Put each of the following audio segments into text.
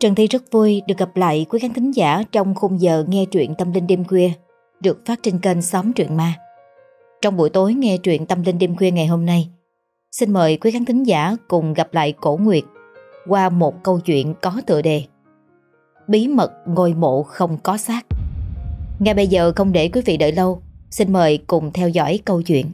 Trần Thi rất vui được gặp lại quý khán thính giả trong khung giờ nghe truyện tâm linh đêm khuya được phát trên kênh Xóm Truyện Ma. Trong buổi tối nghe truyện tâm linh đêm khuya ngày hôm nay, xin mời quý khán thính giả cùng gặp lại Cổ Nguyệt qua một câu chuyện có tựa đề Bí mật ngôi mộ không có xác. Ngay bây giờ không để quý vị đợi lâu, xin mời cùng theo dõi câu chuyện.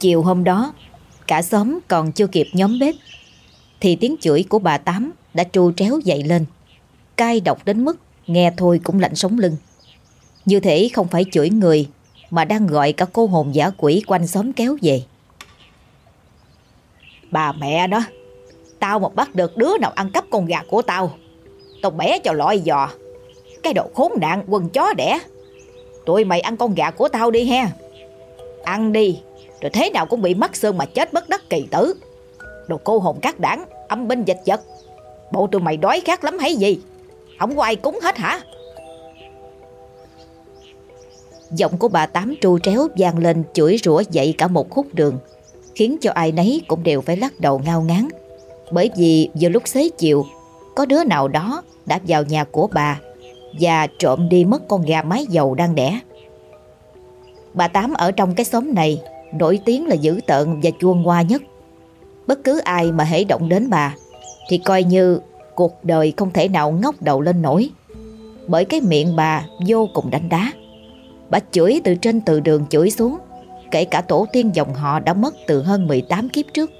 Chiều hôm đó, cả xóm còn chưa kịp nhóm bếp, thì tiếng chửi của bà Tám đã tru tréo dậy lên. Cay độc đến mức nghe thôi cũng lạnh sống lưng. Như thể không phải chửi người mà đang gọi cả cô hồn giả quỷ quanh xóm kéo về. Bà mẹ đó, tao mà bắt được đứa nào ăn cắp con gà của tao, tao bẻ cho loại giò. Cái đồ khốn nạn quần chó đẻ. Tụi mày ăn con gà của tao đi he Ăn đi, rồi thế nào cũng bị mất xương mà chết bất đắc kỳ tử. Đồ cô hồn các đảng, Âm binh dịch vật. Bộ tụi mày đói khát lắm hay gì? Không có ai cúng hết hả? Giọng của bà Tám tru tréo vang lên chửi rủa dậy cả một khúc đường, Khiến cho ai nấy cũng đều phải lắc đầu ngao ngán. Bởi vì vừa lúc xế chiều, Có đứa nào đó đã vào nhà của bà Và trộm đi mất con gà mái dầu đang đẻ. Bà Tám ở trong cái xóm này nổi tiếng là dữ tợn và chuông hoa nhất. Bất cứ ai mà hãy động đến bà thì coi như cuộc đời không thể nào ngóc đầu lên nổi. Bởi cái miệng bà vô cùng đánh đá. Bà chửi từ trên từ đường chửi xuống, kể cả tổ tiên dòng họ đã mất từ hơn 18 kiếp trước.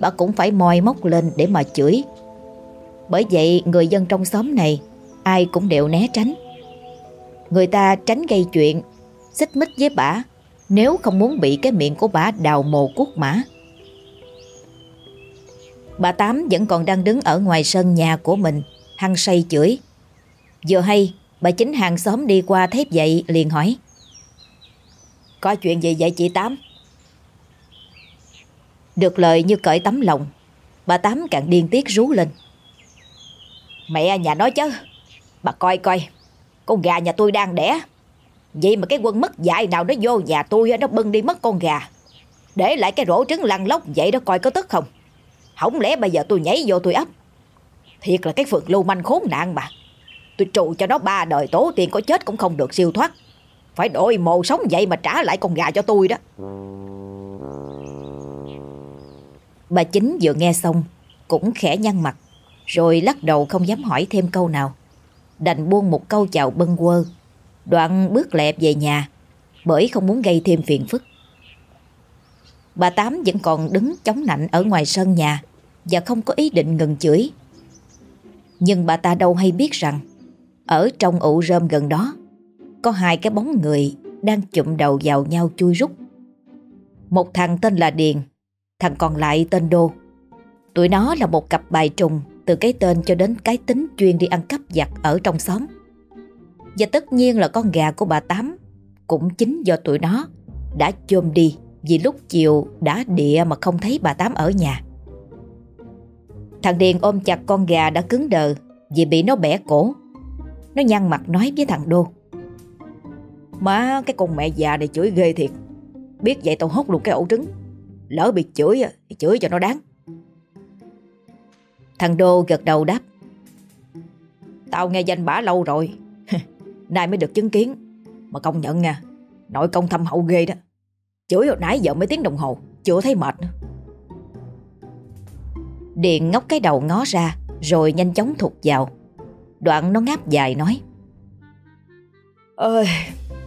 Bà cũng phải moi móc lên để mà chửi. Bởi vậy người dân trong xóm này ai cũng đều né tránh. Người ta tránh gây chuyện, xích mích với bà nếu không muốn bị cái miệng của bà đào mồ cuốc mã. Bà Tám vẫn còn đang đứng ở ngoài sân nhà của mình, hăng say chửi. Vừa hay, bà chính hàng xóm đi qua thấy vậy liền hỏi. Có chuyện gì vậy chị Tám? Được lời như cởi tấm lòng, bà Tám càng điên tiết rú lên. Mẹ nhà nói chứ, bà coi coi, con gà nhà tôi đang đẻ. Vậy mà cái quân mất dạy nào nó vô nhà tôi nó bưng đi mất con gà. Để lại cái rổ trứng lăn lóc vậy đó coi có tức không. Không lẽ bây giờ tôi nhảy vô tôi ấp. Thiệt là cái phượng lưu manh khốn nạn mà. Tôi trụ cho nó ba đời tố tiền có chết cũng không được siêu thoát. Phải đổi mồ sống vậy mà trả lại con gà cho tôi đó. Bà chính vừa nghe xong cũng khẽ nhăn mặt, rồi lắc đầu không dám hỏi thêm câu nào. Đành buông một câu chào bâng quơ Đoạn bước lẹp về nhà bởi không muốn gây thêm phiền phức. Bà Tám vẫn còn đứng chống nạnh ở ngoài sân nhà và không có ý định ngừng chửi. Nhưng bà ta đâu hay biết rằng ở trong ụ rơm gần đó có hai cái bóng người đang chụm đầu vào nhau chui rút. Một thằng tên là Điền, thằng còn lại tên Đô. Tụi nó là một cặp bài trùng từ cái tên cho đến cái tính chuyên đi ăn cắp giặt ở trong xóm. Và tất nhiên là con gà của bà Tám, Cũng chính do tụi nó, Đã chôm đi Vì lúc chiều đã địa mà không thấy bà Tám ở nhà. Thằng Điền ôm chặt con gà đã cứng đờ Vì bị nó bẻ cổ. Nó nhăn mặt nói với thằng Đô. Má, cái con mẹ già này chửi ghê thiệt. Biết vậy tao hốt luôn cái ổ trứng. Lỡ bị chửi thì chửi cho nó đáng. Thằng Đô gật đầu đáp. Tao nghe danh bả lâu rồi Nay mới được chứng kiến. Mà công nhận nha Nội công thâm hậu ghê đó. Chửi hồi nãy giờ mấy tiếng đồng hồ Chưa thấy mệt nữa. Điện ngóc cái đầu ngó ra Rồi nhanh chóng thụt vào. Đoạn nó ngáp dài nói Ơi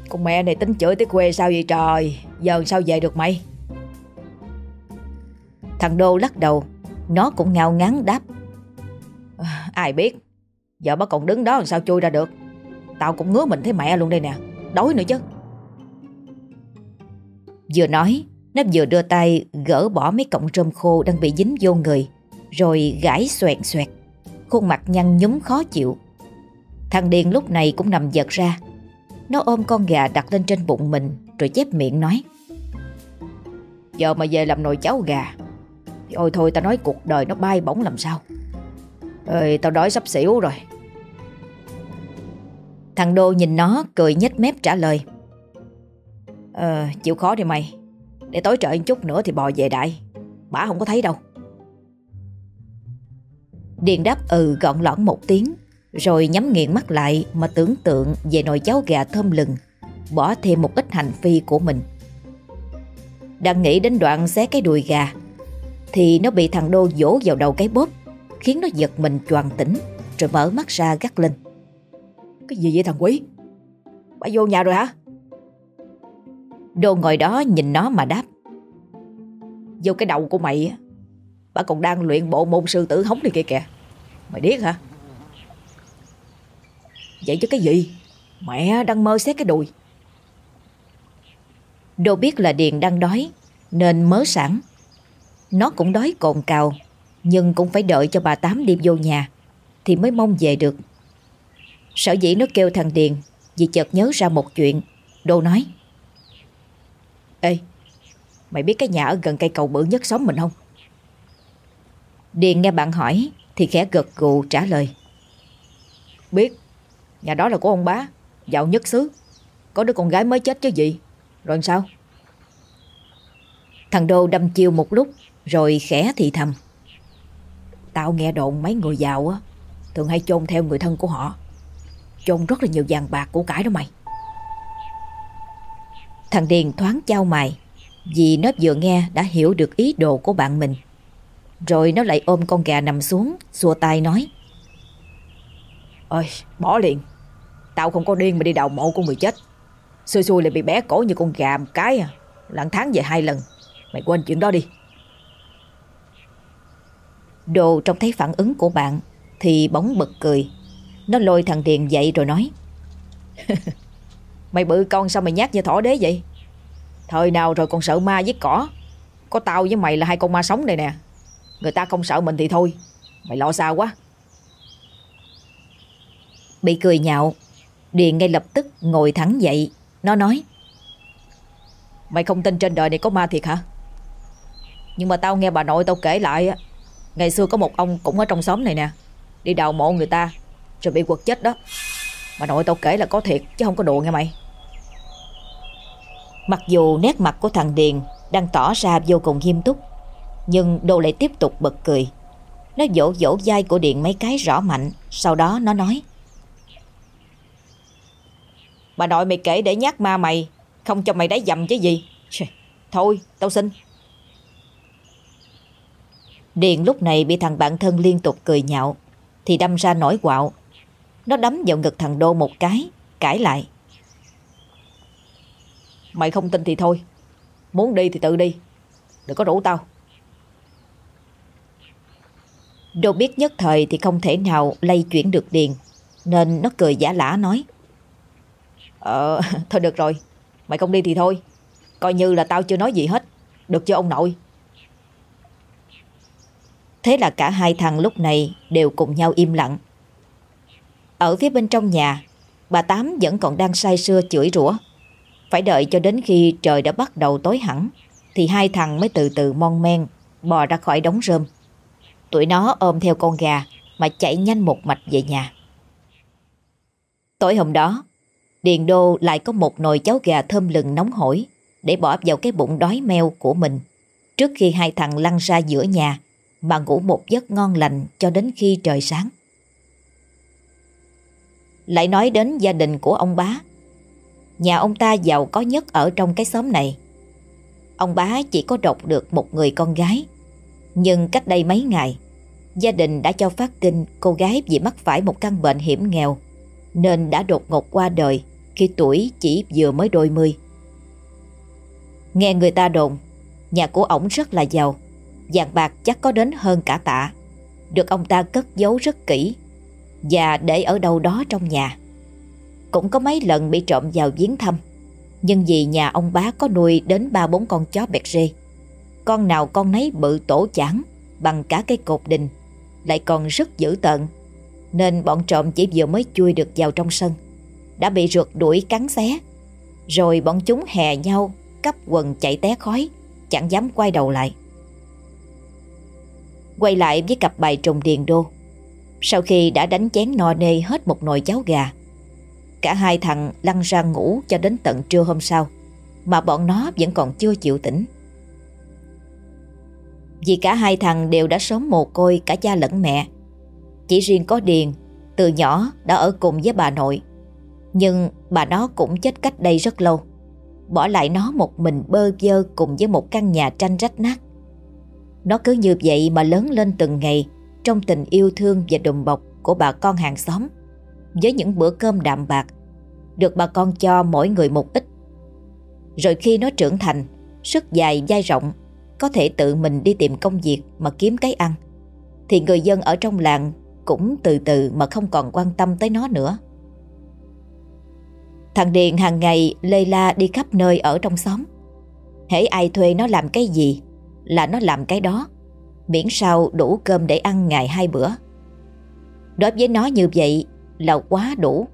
Con mẹ này tính chửi tới quê sao vậy trời? Giờ sao về được mày? Thằng Đô lắc đầu Nó cũng ngao ngán đáp à, Ai biết Giờ bác còn đứng đó làm sao chui ra được? Tao cũng ngứa mình thấy mẹ luôn đây nè. Đói nữa chứ. Vừa nói Nó vừa đưa tay gỡ bỏ mấy cọng rơm khô Đang bị dính vô người, Rồi gãi xoẹt xoẹt. Khuôn mặt nhăn nhúm khó chịu. Thằng Điền lúc này cũng nằm giật ra. Nó ôm con gà đặt lên trên bụng mình, Rồi chép miệng nói. Giờ mà về làm nồi cháo gà, Thì ôi thôi tao nói cuộc đời nó bay bổng làm sao. Ơi tao đói sắp xỉu rồi. Thằng Đô nhìn nó cười nhếch mép trả lời. Ờ chịu khó đi mày. Để tối trời chút nữa thì bò về đại. Bả không có thấy đâu. Điền đáp ừ gọn lõn một tiếng, Rồi nhắm nghiền mắt lại Mà tưởng tượng về nồi cháo gà thơm lừng, Bỏ thêm một ít hành phi của mình. Đang nghĩ đến đoạn xé cái đùi gà, Thì nó bị thằng Đô vỗ vào đầu cái bóp, Khiến nó giật mình choàng tỉnh, Rồi mở mắt ra gắt lên. Cái gì vậy thằng quý? Bà vô nhà rồi hả? Đô ngồi đó nhìn nó mà đáp. Vô cái đầu của mày Bà còn đang luyện bộ môn sư tử hống này kìa kìa. Mày điếc hả? Vậy chứ cái gì? Mẹ đang mơ xét cái đùi. Đô biết là Điền đang đói, Nên mớ sẵn. Nó cũng đói cồn cào, Nhưng cũng phải đợi cho bà Tám đi vô nhà, Thì mới mong về được. Sở dĩ nó kêu thằng Điền, Vì chợt nhớ ra một chuyện. Đô nói, Ê, Mày biết cái nhà ở gần cây cầu bự nhất xóm mình không? Điền nghe bạn hỏi Thì khẽ gật gù trả lời, Biết, Nhà đó là của ông bá, Giàu nhất xứ. Có đứa con gái mới chết chứ gì, Rồi sao? Thằng Đô đâm chiêu một lúc, Rồi khẽ thì thầm, Tao nghe đồn mấy người giàu á, Thường hay chôn theo người thân của họ. Chôn rất là nhiều vàng bạc của cải đó mày. Thằng Điền thoáng trao mày Vì nó vừa nghe đã hiểu được ý đồ của bạn mình. Rồi nó lại ôm con gà nằm xuống Xua tay nói. Ơi bỏ liền. Tao không có điên mà đi đào mộ của người chết. Xui xui lại bị bé cổ như con gà một cái à. Lặng tháng về hai lần. Mày quên chuyện đó đi. Đồ trông thấy phản ứng của bạn Thì bóng bật cười nó lôi thằng Điền dậy rồi nói. Mày bự con sao mày nhát như thỏ đế vậy? Thời nào rồi còn sợ ma với cỏ? Có tao với mày là hai con ma sống đây nè. Người ta không sợ mình thì thôi. Mày lo sao quá. Bị cười nhạo, Điền ngay lập tức ngồi thẳng dậy. Nó nói, Mày không tin trên đời này có ma thiệt hả? Nhưng mà tao nghe bà nội tao kể lại á, Ngày xưa có một ông cũng ở trong xóm này nè. Đi đào mộ người ta rồi bị quật chết đó. Mà nội tao kể là có thiệt, chứ không có đùa nghe mày. Mặc dù nét mặt của thằng Điền Đang tỏ ra vô cùng nghiêm túc, Nhưng Đô lại tiếp tục bật cười. Nó vỗ vỗ vai của Điền mấy cái rõ mạnh, Sau đó nó nói, Bà nội mày kể để nhát ma mày, Không cho mày đáy dầm chứ gì. Thôi, tao xin. Điền lúc này bị thằng bạn thân liên tục cười nhạo, Thì đâm ra nổi quạo. Nó đấm vào ngực thằng Đô một cái, Cãi lại. Mày không tin thì thôi. Muốn đi thì tự đi. Đừng có rủ tao. Đô biết nhất thời thì không thể nào lay chuyển được Điền Nên nó cười giả lả nói. Ờ thôi được rồi. Mày không đi thì thôi. Coi như là tao chưa nói gì hết. Được chưa ông nội? Thế là cả hai thằng lúc này đều cùng nhau im lặng. Ở phía bên trong nhà, Bà Tám vẫn còn đang say sưa chửi rủa. Phải đợi cho đến khi trời đã bắt đầu tối hẳn, Thì hai thằng mới từ từ mon men, Bò ra khỏi đống rơm. Tụi nó ôm theo con gà Mà chạy nhanh một mạch về nhà. Tối hôm đó, Điền Đô lại có một nồi cháo gà thơm lừng nóng hổi để bỏ vào cái bụng đói meo của mình trước khi hai thằng lăn ra giữa nhà mà ngủ một giấc ngon lành cho đến khi trời sáng. Lại nói đến gia đình của ông bá. Nhà ông ta giàu có nhất ở trong cái xóm này. Ông bá chỉ có độc được một người con gái. Nhưng cách đây mấy ngày, gia đình đã cho phát kinh cô gái vì mắc phải một căn bệnh hiểm nghèo nên đã đột ngột qua đời khi tuổi chỉ vừa mới đôi mươi. Nghe người ta đồn, nhà của ổng rất là giàu, vàng bạc chắc có đến hơn cả tạ, được ông ta cất giấu rất kỹ và để ở đâu đó trong nhà. Cũng có mấy lần bị trộm vào viếng thăm, nhưng vì nhà ông bá có nuôi đến ba bốn con chó bẹt rê, con nào con nấy bự tổ chản bằng cả cây cột đình, lại còn rất dữ tợn, nên bọn trộm chỉ vừa mới chui được vào trong sân đã bị rượt đuổi cắn xé. Rồi bọn chúng hè nhau, cắp quần chạy té khói, chẳng dám quay đầu lại. Quay lại với cặp bài trùng điền đô. Sau khi đã đánh chén no nê hết một nồi cháo gà, Cả hai thằng lăn ra ngủ cho đến tận trưa hôm sau Mà bọn nó vẫn còn chưa chịu tỉnh. Vì cả hai thằng đều đã sống mồ côi cả cha lẫn mẹ. Chỉ riêng có Điền Từ nhỏ đã ở cùng với bà nội. Nhưng bà nó cũng chết cách đây rất lâu Bỏ lại nó một mình bơ vơ cùng với một căn nhà tranh rách nát. Nó cứ như vậy mà lớn lên từng ngày trong tình yêu thương và đùm bọc của bà con hàng xóm với những bữa cơm đạm bạc được bà con cho mỗi người một ít. Rồi khi nó trưởng thành, sức dài dai rộng, có thể tự mình đi tìm công việc mà kiếm cái ăn, thì người dân ở trong làng cũng từ từ mà không còn quan tâm tới nó nữa. Thằng Điền hàng ngày lê la đi khắp nơi ở trong xóm. Hễ ai thuê nó làm cái gì là nó làm cái đó, miễn sao đủ cơm để ăn ngày hai bữa. Đối với nó như vậy là quá đủ.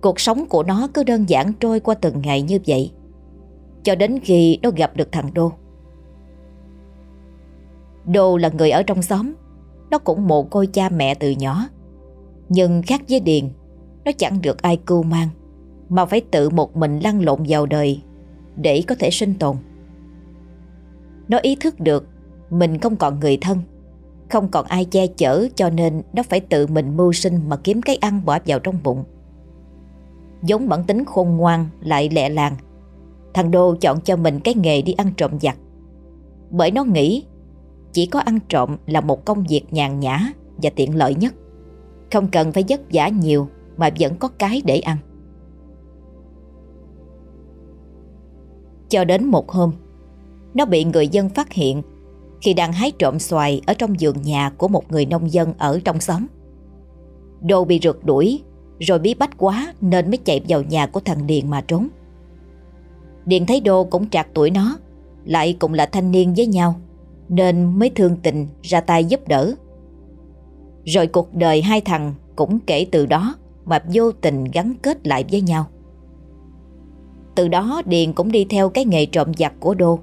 Cuộc sống của nó cứ đơn giản trôi qua từng ngày như vậy. Cho đến khi nó gặp được thằng Đô. Đô là người ở trong xóm. Nó cũng mồ côi cha mẹ từ nhỏ. Nhưng khác với Điền, nó chẳng được ai cưu mang. Mà phải tự một mình lăn lộn vào đời để có thể sinh tồn. Nó ý thức được mình không còn người thân không còn ai che chở cho nên nó phải tự mình mưu sinh mà kiếm cái ăn bỏ vào trong bụng. Giống bản tính khôn ngoan lại lẹ làng. Thằng Đô chọn cho mình cái nghề đi ăn trộm giặt. Bởi nó nghĩ chỉ có ăn trộm là một công việc nhàn nhã và tiện lợi nhất. Không cần phải vất vả nhiều mà vẫn có cái để ăn. Cho đến một hôm, nó bị người dân phát hiện khi đang hái trộm xoài ở trong vườn nhà của một người nông dân ở trong xóm. Đô bị rượt đuổi rồi bí bách quá nên mới chạy vào nhà của thằng Điền mà trốn. Điền thấy Đô cũng trạc tuổi nó, lại cũng là thanh niên với nhau nên mới thương tình ra tay giúp đỡ. Rồi cuộc đời hai thằng cũng kể từ đó mà vô tình gắn kết lại với nhau. Từ đó Điền cũng đi theo cái nghề trộm giặc của Đô,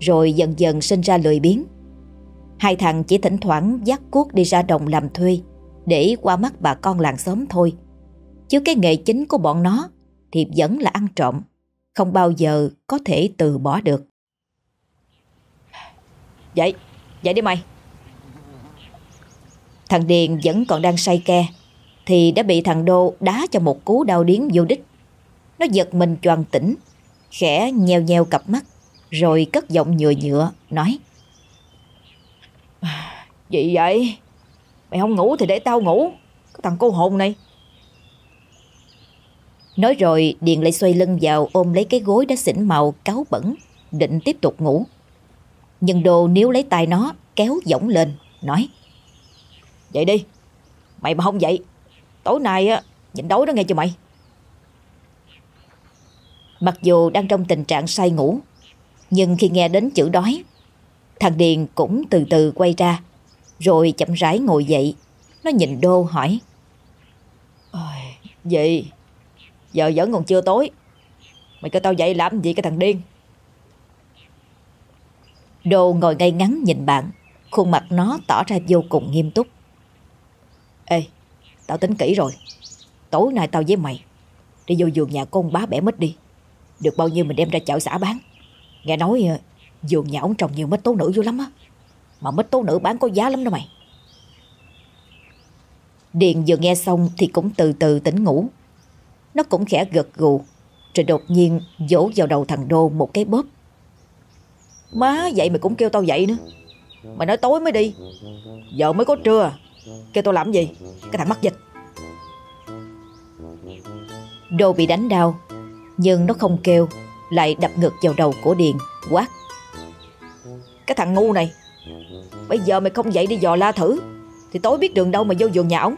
rồi dần dần sinh ra lười biếng. Hai thằng chỉ thỉnh thoảng dắt cuốc đi ra đồng làm thuê để qua mắt bà con làng xóm thôi. Chứ cái nghề chính của bọn nó thì vẫn là ăn trộm, không bao giờ có thể từ bỏ được. Vậy, vậy đi mày. Thằng Điền vẫn còn đang say ke thì đã bị thằng Đô đá cho một cú đau điếng vô đích. Nó giật mình choàng tỉnh, khẽ nheo nheo cặp mắt, rồi cất giọng nhựa nhựa, nói Gì vậy? Mày không ngủ thì để tao ngủ. Cái thằng cô hồn này. Nói rồi Điền lại xoay lưng vào ôm lấy cái gối đã xỉn màu cáo bẩn, định tiếp tục ngủ. Nhưng đồ níu lấy tay nó, kéo giỏng lên, nói. Vậy đi, mày mà không vậy, tối nay á, nhịn đói đó nghe cho mày. Mặc dù đang trong tình trạng say ngủ, nhưng khi nghe đến chữ đói, thằng Điền cũng từ từ quay ra, rồi chậm rãi ngồi dậy. Nó nhìn Đô hỏi. Ôi, gì? Giờ vẫn còn chưa tối. Mày kêu tao dậy làm gì cái thằng điên? Đô ngồi ngay ngắn nhìn bạn, khuôn mặt nó tỏ ra vô cùng nghiêm túc. Ê, tao tính kỹ rồi. Tối nay tao với mày đi vô vườn nhà con bá bẻ mít đi. Được bao nhiêu mình đem ra chợ xã bán. Nghe nói ờ, vườn nhà ông trồng nhiều mít tố nữ vô lắm á. Mà mít tố nữ bán có giá lắm đó mày. Điền vừa nghe xong thì cũng từ từ tỉnh ngủ. Nó cũng khẽ gật gù, rồi đột nhiên vỗ vào đầu thằng Đô một cái bóp. Má vậy mày cũng kêu tao dậy nữa. Mày nói tối mới đi. Giờ mới có trưa. Kêu tao làm gì? Cái thằng mắc dịch. Đô bị đánh đau, nhưng nó không kêu, lại đập ngực vào đầu của Điền, quát. Cái thằng ngu này, bây giờ mày không dậy đi dò la thử, thì tối biết đường đâu mà vô vườn nhà ổng.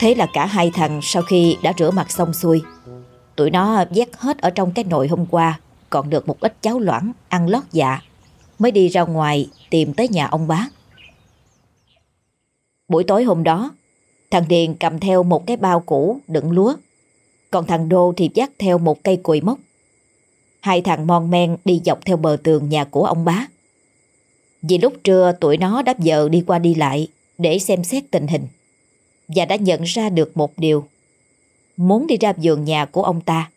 Thế là cả hai thằng sau khi đã rửa mặt xong xuôi, tụi nó vét hết ở trong cái nồi hôm qua, còn được một ít cháo loãng ăn lót dạ, mới đi ra ngoài tìm tới nhà ông bác. Buổi tối hôm đó, thằng Điền cầm theo một cái bao cũ đựng lúa, còn thằng Đô thì dắt theo một cây cùi mốc. Hai thằng mon men đi dọc theo bờ tường nhà của ông bá. Vì lúc trưa, tụi nó đáp giờ đi qua đi lại để xem xét tình hình. và đã nhận ra được một điều. Muốn đi ra vườn nhà của ông ta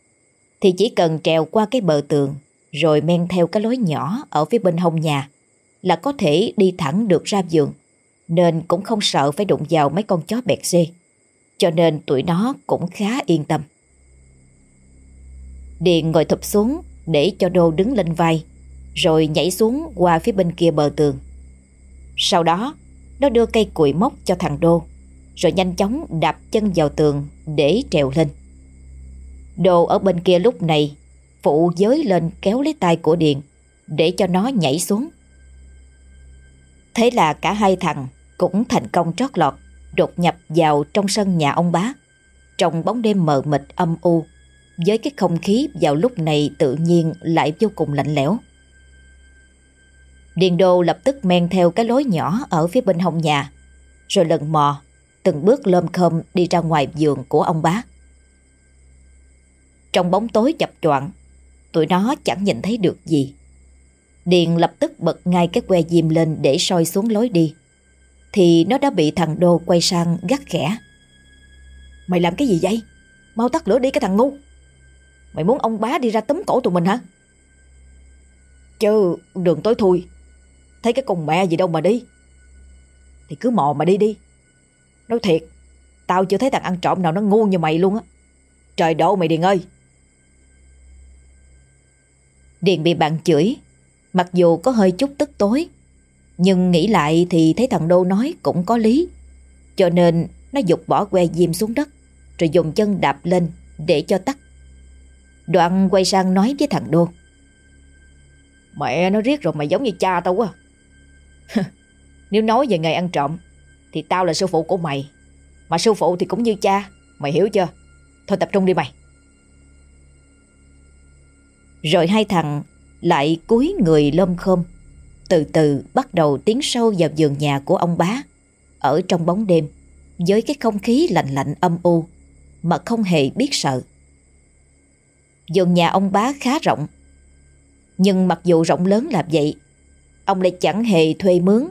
thì chỉ cần trèo qua cái bờ tường rồi men theo cái lối nhỏ ở phía bên hông nhà là có thể đi thẳng được ra vườn, nên cũng không sợ phải đụng vào mấy con chó bẹt xê. Cho nên tụi nó cũng khá yên tâm. Điền ngồi thụp xuống để cho Đô đứng lên vai rồi nhảy xuống qua phía bên kia bờ tường. Sau đó, nó đưa cây cùi móc cho thằng Đô rồi nhanh chóng đạp chân vào tường để trèo lên. Đô ở bên kia lúc này phụ giới lên kéo lấy tay của Điền để cho nó nhảy xuống. Thế là cả hai thằng cũng thành công trót lọt đột nhập vào trong sân nhà ông bá trong bóng đêm mờ mịt âm u với cái không khí vào lúc này tự nhiên lại vô cùng lạnh lẽo. Điền Đô lập tức men theo cái lối nhỏ ở phía bên hông nhà rồi lần mò từng bước lơm khơm đi ra ngoài giường của ông bá. Trong bóng tối chập choạng, tụi nó chẳng nhìn thấy được gì. Điền lập tức bật ngay cái que diêm lên để soi xuống lối đi. Thì nó đã bị thằng Đô quay sang gắt khẽ. Mày làm cái gì vậy? Mau tắt lửa đi cái thằng ngu. Mày muốn ông bá đi ra tấm cổ tụi mình hả? Chứ đường tối thui. Thấy cái con mẹ gì đâu mà đi. Thì cứ mò mà đi đi. Nói thiệt, tao chưa thấy thằng ăn trộm nào nó ngu như mày luôn á. Trời độ mày Điền ơi. Điền bị bạn chửi, mặc dù có hơi chút tức tối, nhưng nghĩ lại thì thấy thằng Đô nói cũng có lý. Cho nên nó dục bỏ que diêm xuống đất, rồi dùng chân đạp lên để cho tắt. Đoạn quay sang nói với thằng Đô. Mẹ nó riết rồi mày giống như cha tao quá. Nếu nói về ngày ăn trộm thì tao là sư phụ của mày. Mà sư phụ thì cũng như cha. Mày hiểu chưa? Thôi tập trung đi mày. Rồi hai thằng lại cúi người lom khom. Từ từ bắt đầu tiến sâu vào vườn nhà của ông bá Ở trong bóng đêm Với cái không khí lạnh lạnh âm u Mà không hề biết sợ Vườn nhà ông bá khá rộng Nhưng mặc dù rộng lớn là vậy, Ông lại chẳng hề thuê mướn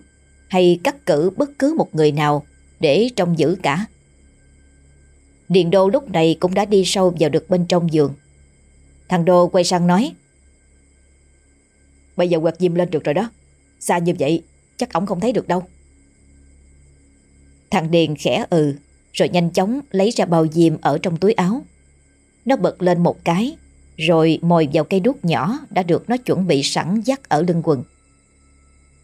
hay cắt cử bất cứ một người nào để trông giữ cả. Điền Đô lúc này cũng đã đi sâu vào được bên trong giường. Thằng Đô quay sang nói, Bây giờ quạt diêm lên được rồi đó. Xa như vậy, chắc ổng không thấy được đâu. Thằng Điền khẽ ừ rồi nhanh chóng lấy ra bao diêm ở trong túi áo. Nó bật lên một cái rồi mồi vào cây đuốc nhỏ đã được nó chuẩn bị sẵn dắt ở lưng quần.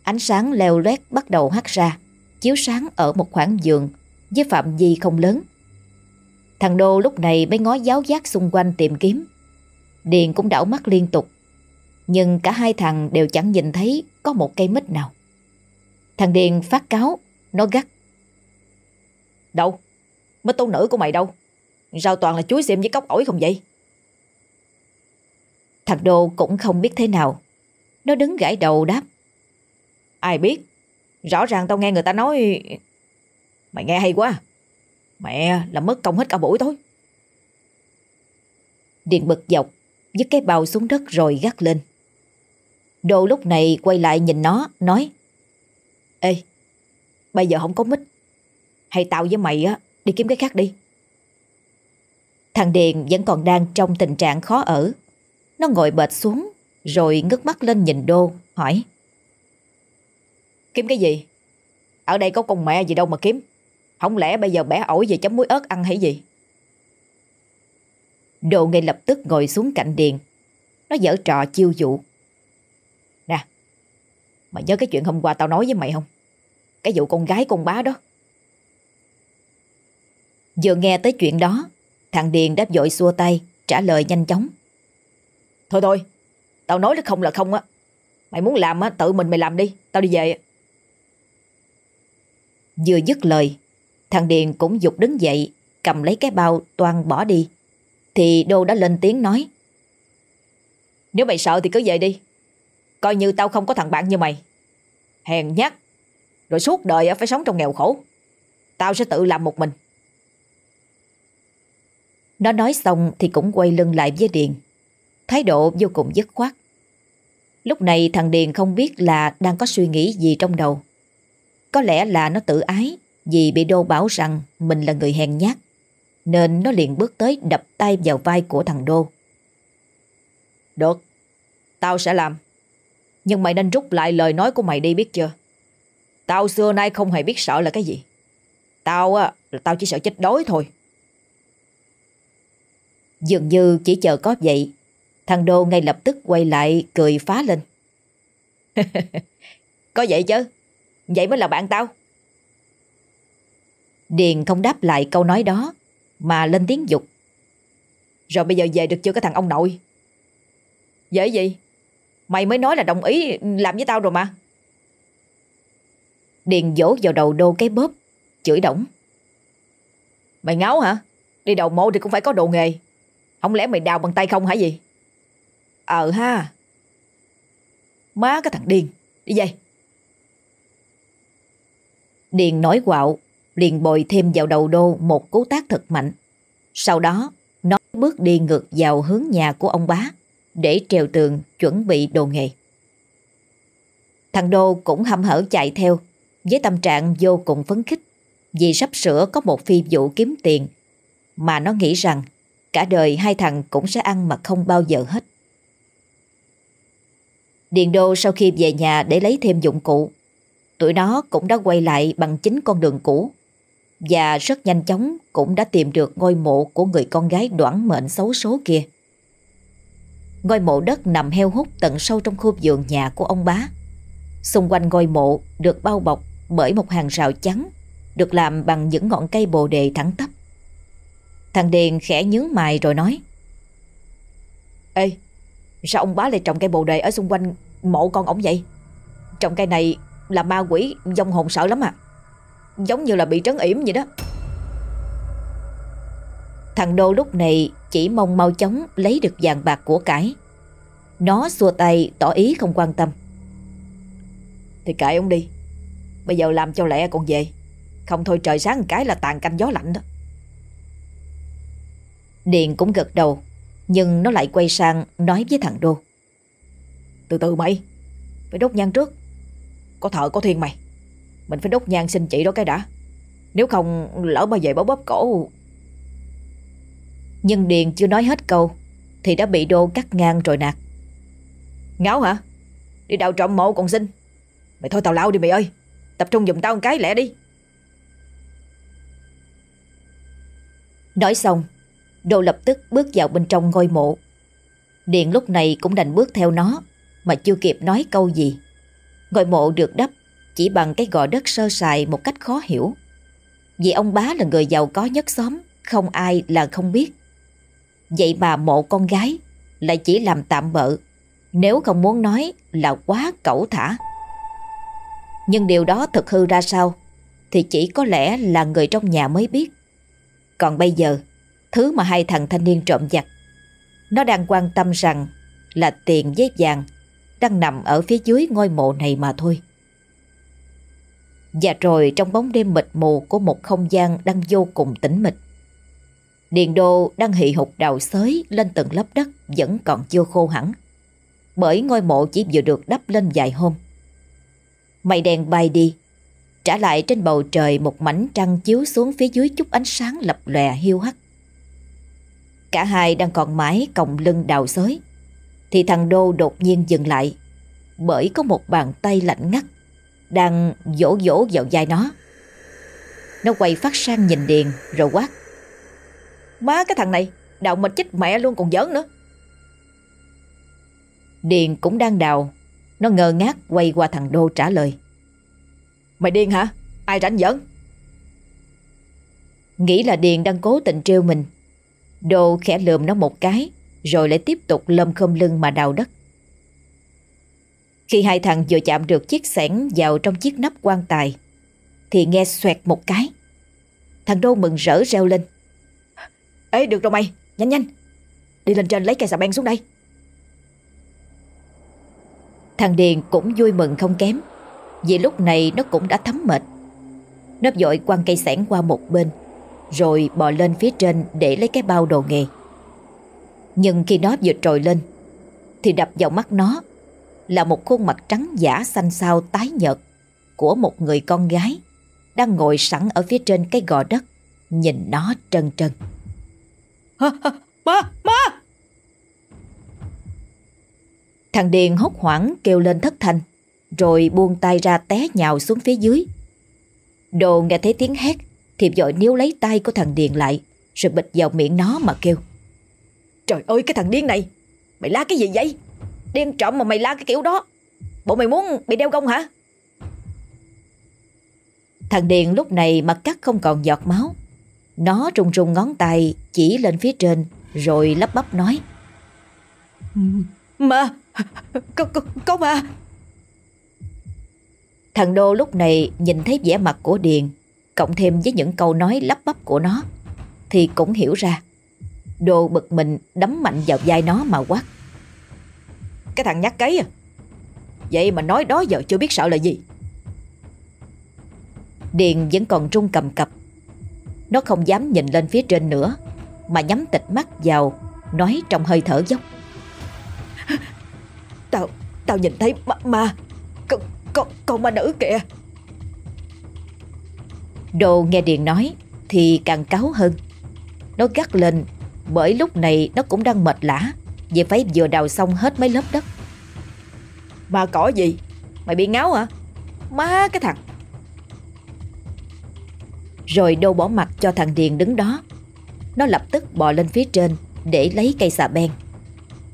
Ánh sáng leo lét bắt đầu hắt ra, chiếu sáng ở một khoảng giường với phạm vi không lớn. Thằng Đô lúc này mới ngó giáo giác xung quanh tìm kiếm. Điền cũng đảo mắt liên tục, nhưng cả hai thằng đều chẳng nhìn thấy có một cây mít nào. Thằng Điền phát cáo, nó gắt. Đâu? Mít tú nữ của mày đâu? Sao toàn là chuối xiêm với cốc ổi không vậy? Thằng Đô cũng không biết thế nào. Nó đứng gãi đầu đáp. Ai biết? Rõ ràng tao nghe người ta nói Mày nghe hay quá. Mẹ là mất công hết cả buổi thôi Điện bực dọc Dứt cái bào xuống đất rồi gắt lên. Đồ lúc này quay lại nhìn nó Nói Ê Bây giờ không có mít. Hay tao với mày á Đi kiếm cái khác đi. Thằng Điền vẫn còn đang trong tình trạng khó ở Nó ngồi bệt xuống Rồi ngước mắt lên nhìn Đô Hỏi Kiếm cái gì? Ở đây có con mẹ gì đâu mà kiếm. Không lẽ bây giờ bẻ ổi về chấm muối ớt ăn hay gì? Đồ ngay lập tức ngồi xuống cạnh Điền. Nó dở trò chiêu dụ. Nè, mày nhớ cái chuyện hôm qua tao nói với mày không? Cái vụ con gái con bá đó. Vừa nghe tới chuyện đó, thằng Điền đáp dội xua tay, trả lời nhanh chóng. Thôi thôi, tao nói là không là không á. Mày muốn làm á, tự mình mày làm đi, tao đi về. Vừa dứt lời, thằng Điền cũng dục đứng dậy, cầm lấy cái bao toàn bỏ đi. Thì Đô đã lên tiếng nói. Nếu mày sợ thì cứ về đi. Coi như tao không có thằng bạn như mày. Hèn nhát. Rồi suốt đời phải sống trong nghèo khổ. Tao sẽ tự làm một mình. Nó nói xong thì cũng quay lưng lại với Điền. Thái độ vô cùng dứt khoát. Lúc này thằng Điền không biết là đang có suy nghĩ gì trong đầu. Có lẽ là nó tự ái Vì bị Đô bảo rằng mình là người hèn nhát Nên nó liền bước tới đập tay vào vai của thằng Đô. Được Tao sẽ làm. Nhưng mày nên rút lại lời nói của mày đi biết chưa? Tao xưa nay không hề biết sợ là cái gì. Tao á là tao chỉ sợ chết đói thôi. Dường như chỉ chờ có vậy Thằng Đô ngay lập tức quay lại cười phá lên. Có vậy chứ? Vậy mới là bạn tao. Điền không đáp lại câu nói đó, Mà lên tiếng dục. Rồi bây giờ về được chưa cái thằng ông nội? Dễ gì? Mày mới nói là đồng ý làm với tao rồi mà. Điền vỗ vào đầu đô cái bóp, Chửi đổng. Mày ngáo hả? Đi đầu mộ thì cũng phải có đồ nghề. Không lẽ mày đào bằng tay không hả gì? Ờ ha Má cái thằng điên Đi về Điền nói quạo liền bồi thêm vào đầu đô một cú tác thật mạnh. Sau đó, nó bước đi ngược vào hướng nhà của ông bá để trèo tường chuẩn bị đồ nghề. Thằng Đô cũng hâm hở chạy theo với tâm trạng vô cùng phấn khích vì sắp sửa có một phi vụ kiếm tiền mà nó nghĩ rằng cả đời hai thằng cũng sẽ ăn mà không bao giờ hết. Điền Đô sau khi về nhà để lấy thêm dụng cụ tụi nó cũng đã quay lại bằng chính con đường cũ và rất nhanh chóng cũng đã tìm được ngôi mộ của người con gái đoản mệnh xấu số kia. Ngôi mộ đất nằm heo hút tận sâu trong khu vườn nhà của ông bá. Xung quanh ngôi mộ được bao bọc bởi một hàng rào trắng được làm bằng những ngọn cây bồ đề thẳng tắp. Thằng Điền khẽ nhướng mày rồi nói Ê, sao ông bá lại trồng cây bồ đề ở xung quanh mộ con ổng vậy? Trồng cây này là ma quỷ, dông hồn sợ lắm à Giống như là bị trấn yểm vậy đó Thằng Đô lúc này chỉ mong mau chóng lấy được vàng bạc của cải. Nó xua tay, tỏ ý không quan tâm. Thì kệ ông đi. Bây giờ làm cho lẹ còn về. Không thôi trời sáng cái là tàn canh gió lạnh đó. Điền cũng gật đầu. Nhưng nó lại quay sang nói với thằng Đô. Từ từ mày. Phải đốt nhang trước. Có thợ, có thiên mày. Mình phải đốt nhang xin chị đó cái đã Nếu không, lỡ bà về bóp bóp cổ Nhưng Điền chưa nói hết câu, Thì đã bị Đô cắt ngang rồi nạt Ngáo hả Đi đào trộm mộ còn xin Mày thôi tào lao đi mày ơi Tập trung giùm tao một cái lẹ đi Nói xong Đô lập tức bước vào bên trong ngôi mộ Điện lúc này cũng đành bước theo nó Mà chưa kịp nói câu gì Ngôi mộ được đắp chỉ bằng cái gò đất sơ sài một cách khó hiểu. Vì ông bá là người giàu có nhất xóm, không ai là không biết. Vậy mà mộ con gái lại chỉ làm tạm bợ, nếu không muốn nói là quá cẩu thả. Nhưng điều đó thực hư ra sao thì chỉ có lẽ là người trong nhà mới biết. Còn bây giờ, thứ mà hai thằng thanh niên trộm giặt, nó đang quan tâm rằng là tiền với vàng đang nằm ở phía dưới ngôi mộ này mà thôi. Và rồi trong bóng đêm mịt mù của một không gian đang vô cùng tĩnh mịch. Điền đô đang hị hục đào xới lên từng lớp đất vẫn còn chưa khô hẳn. Bởi ngôi mộ chỉ vừa được đắp lên vài hôm. Mây đen bay đi, trả lại trên bầu trời một mảnh trăng chiếu xuống phía dưới chút ánh sáng lập lòe hiu hắt. Cả hai đang còn mãi còng lưng đào xới, thì thằng Đô đột nhiên dừng lại, bởi có một bàn tay lạnh ngắt đang vỗ vỗ vào vai nó. Nó quay phát sang nhìn Điền rồi quát. Má cái thằng này, đào mệt chích mẹ luôn còn giỡn nữa. Điền cũng đang đào, nó ngơ ngác quay qua thằng Đô trả lời. Mày điên hả? Ai rảnh giỡn? Nghĩ là Điền đang cố tình trêu mình. Đô khẽ lườm nó một cái, rồi lại tiếp tục lâm khom lưng mà đào đất. Khi hai thằng vừa chạm được chiếc xẻng vào trong chiếc nắp quan tài Thì nghe xoẹt một cái. Thằng Đô mừng rỡ reo lên. Ê được rồi mày Nhanh nhanh. Đi lên trên lấy cây xà beng xuống đây. Thằng Điền cũng vui mừng không kém Vì lúc này nó cũng đã thấm mệt. Nó vội quăng cây xẻng qua một bên rồi bò lên phía trên để lấy cái bao đồ nghề Nhưng khi nó vừa trồi lên Thì đập vào mắt nó là một khuôn mặt trắng giả xanh xao tái nhợt của một người con gái đang ngồi sẵn ở phía trên cái gò đất, nhìn nó trân trân. Ma, ma! Thằng Điền hốt hoảng kêu lên thất thanh, rồi buông tay ra té nhào xuống phía dưới. Đồ nghe thấy tiếng hét, thì vội níu lấy tay của thằng Điền lại, rồi bịch vào miệng nó mà kêu. Trời ơi cái thằng điên này, mày la cái gì vậy? Điên trộm mà mày la cái kiểu đó. Bộ mày muốn bị đeo gông hả? Thằng Điền lúc này mặt cắt không còn giọt máu. Nó rung rung ngón tay chỉ lên phía trên rồi lắp bắp nói. Mà, có, có, có mà. Thằng Đô lúc này nhìn thấy vẻ mặt của Điền cộng thêm với những câu nói lắp bắp của nó thì cũng hiểu ra. đồ bực mình đấm mạnh vào vai nó mà quát. Cái thằng nhắc cấy à? Vậy mà nói đó giờ chưa biết sợ là gì? Điền vẫn còn run cầm cập. Nó không dám nhìn lên phía trên nữa mà nhắm tịch mắt vào nói trong hơi thở dốc. Tao, tao nhìn thấy ma, ma. Con, con, con ma nữ kìa. Đồ nghe Điền nói thì càng cáu hơn. Nó gắt lên bởi lúc này nó cũng đang mệt lã vì phải vừa đào xong hết mấy lớp đất. Mà cỏ gì? Mày bị ngáo hả? Má cái thằng. Rồi Đô bỏ mặt cho thằng Điền đứng đó. Nó lập tức bò lên phía trên để lấy cây xà beng.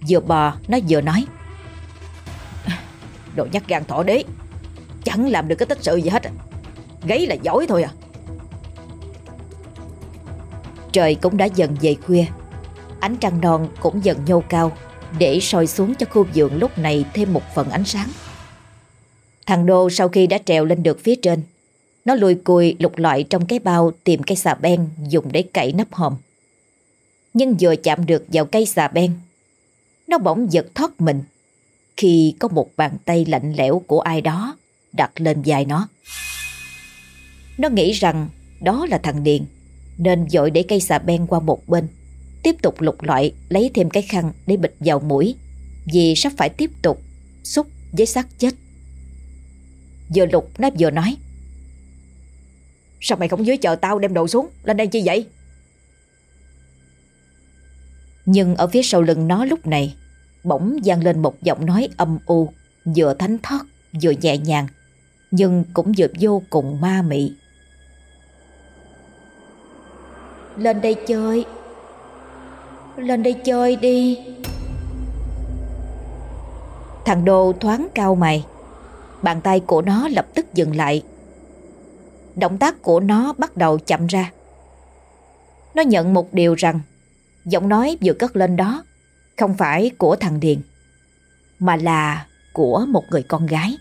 Vừa bò nó vừa nói. Đồ nhắc gan thỏ đế. Chẳng làm được cái tích sự gì hết. Gáy là giỏi thôi à. Trời cũng đã dần về khuya. Ánh trăng non cũng dần nhô cao, Để soi xuống cho khu vườn lúc này thêm một phần ánh sáng. Thằng Đô sau khi đã trèo lên được phía trên, Nó lùi cùi lục loại trong cái bao tìm cây xà beng dùng để cậy nắp hòm. Nhưng vừa chạm được vào cây xà beng, Nó bỗng giật thoát mình Khi có một bàn tay lạnh lẽo của ai đó đặt lên vai nó. Nó nghĩ rằng đó là thằng Điền nên dội để cây xà beng qua một bên Tiếp tục lục loại Lấy thêm cái khăn để bịt vào mũi Vì sắp phải tiếp tục Xúc với xác chết. Vừa lục nó vừa nói Sao mày không dưới chờ tao đem đồ xuống Lên đây chi vậy? Nhưng ở phía sau lưng nó lúc này Bỗng vang lên một giọng nói âm u Vừa thánh thoát, Vừa nhẹ nhàng Nhưng cũng vừa vô cùng ma mị. Lên đây chơi. Lên đây chơi đi. Thằng Đô thoáng cao mày. Bàn tay của nó lập tức dừng lại. Động tác của nó bắt đầu chậm ra. Nó nhận một điều rằng, Giọng nói vừa cất lên đó, Không phải của thằng Điền, Mà là của một người con gái.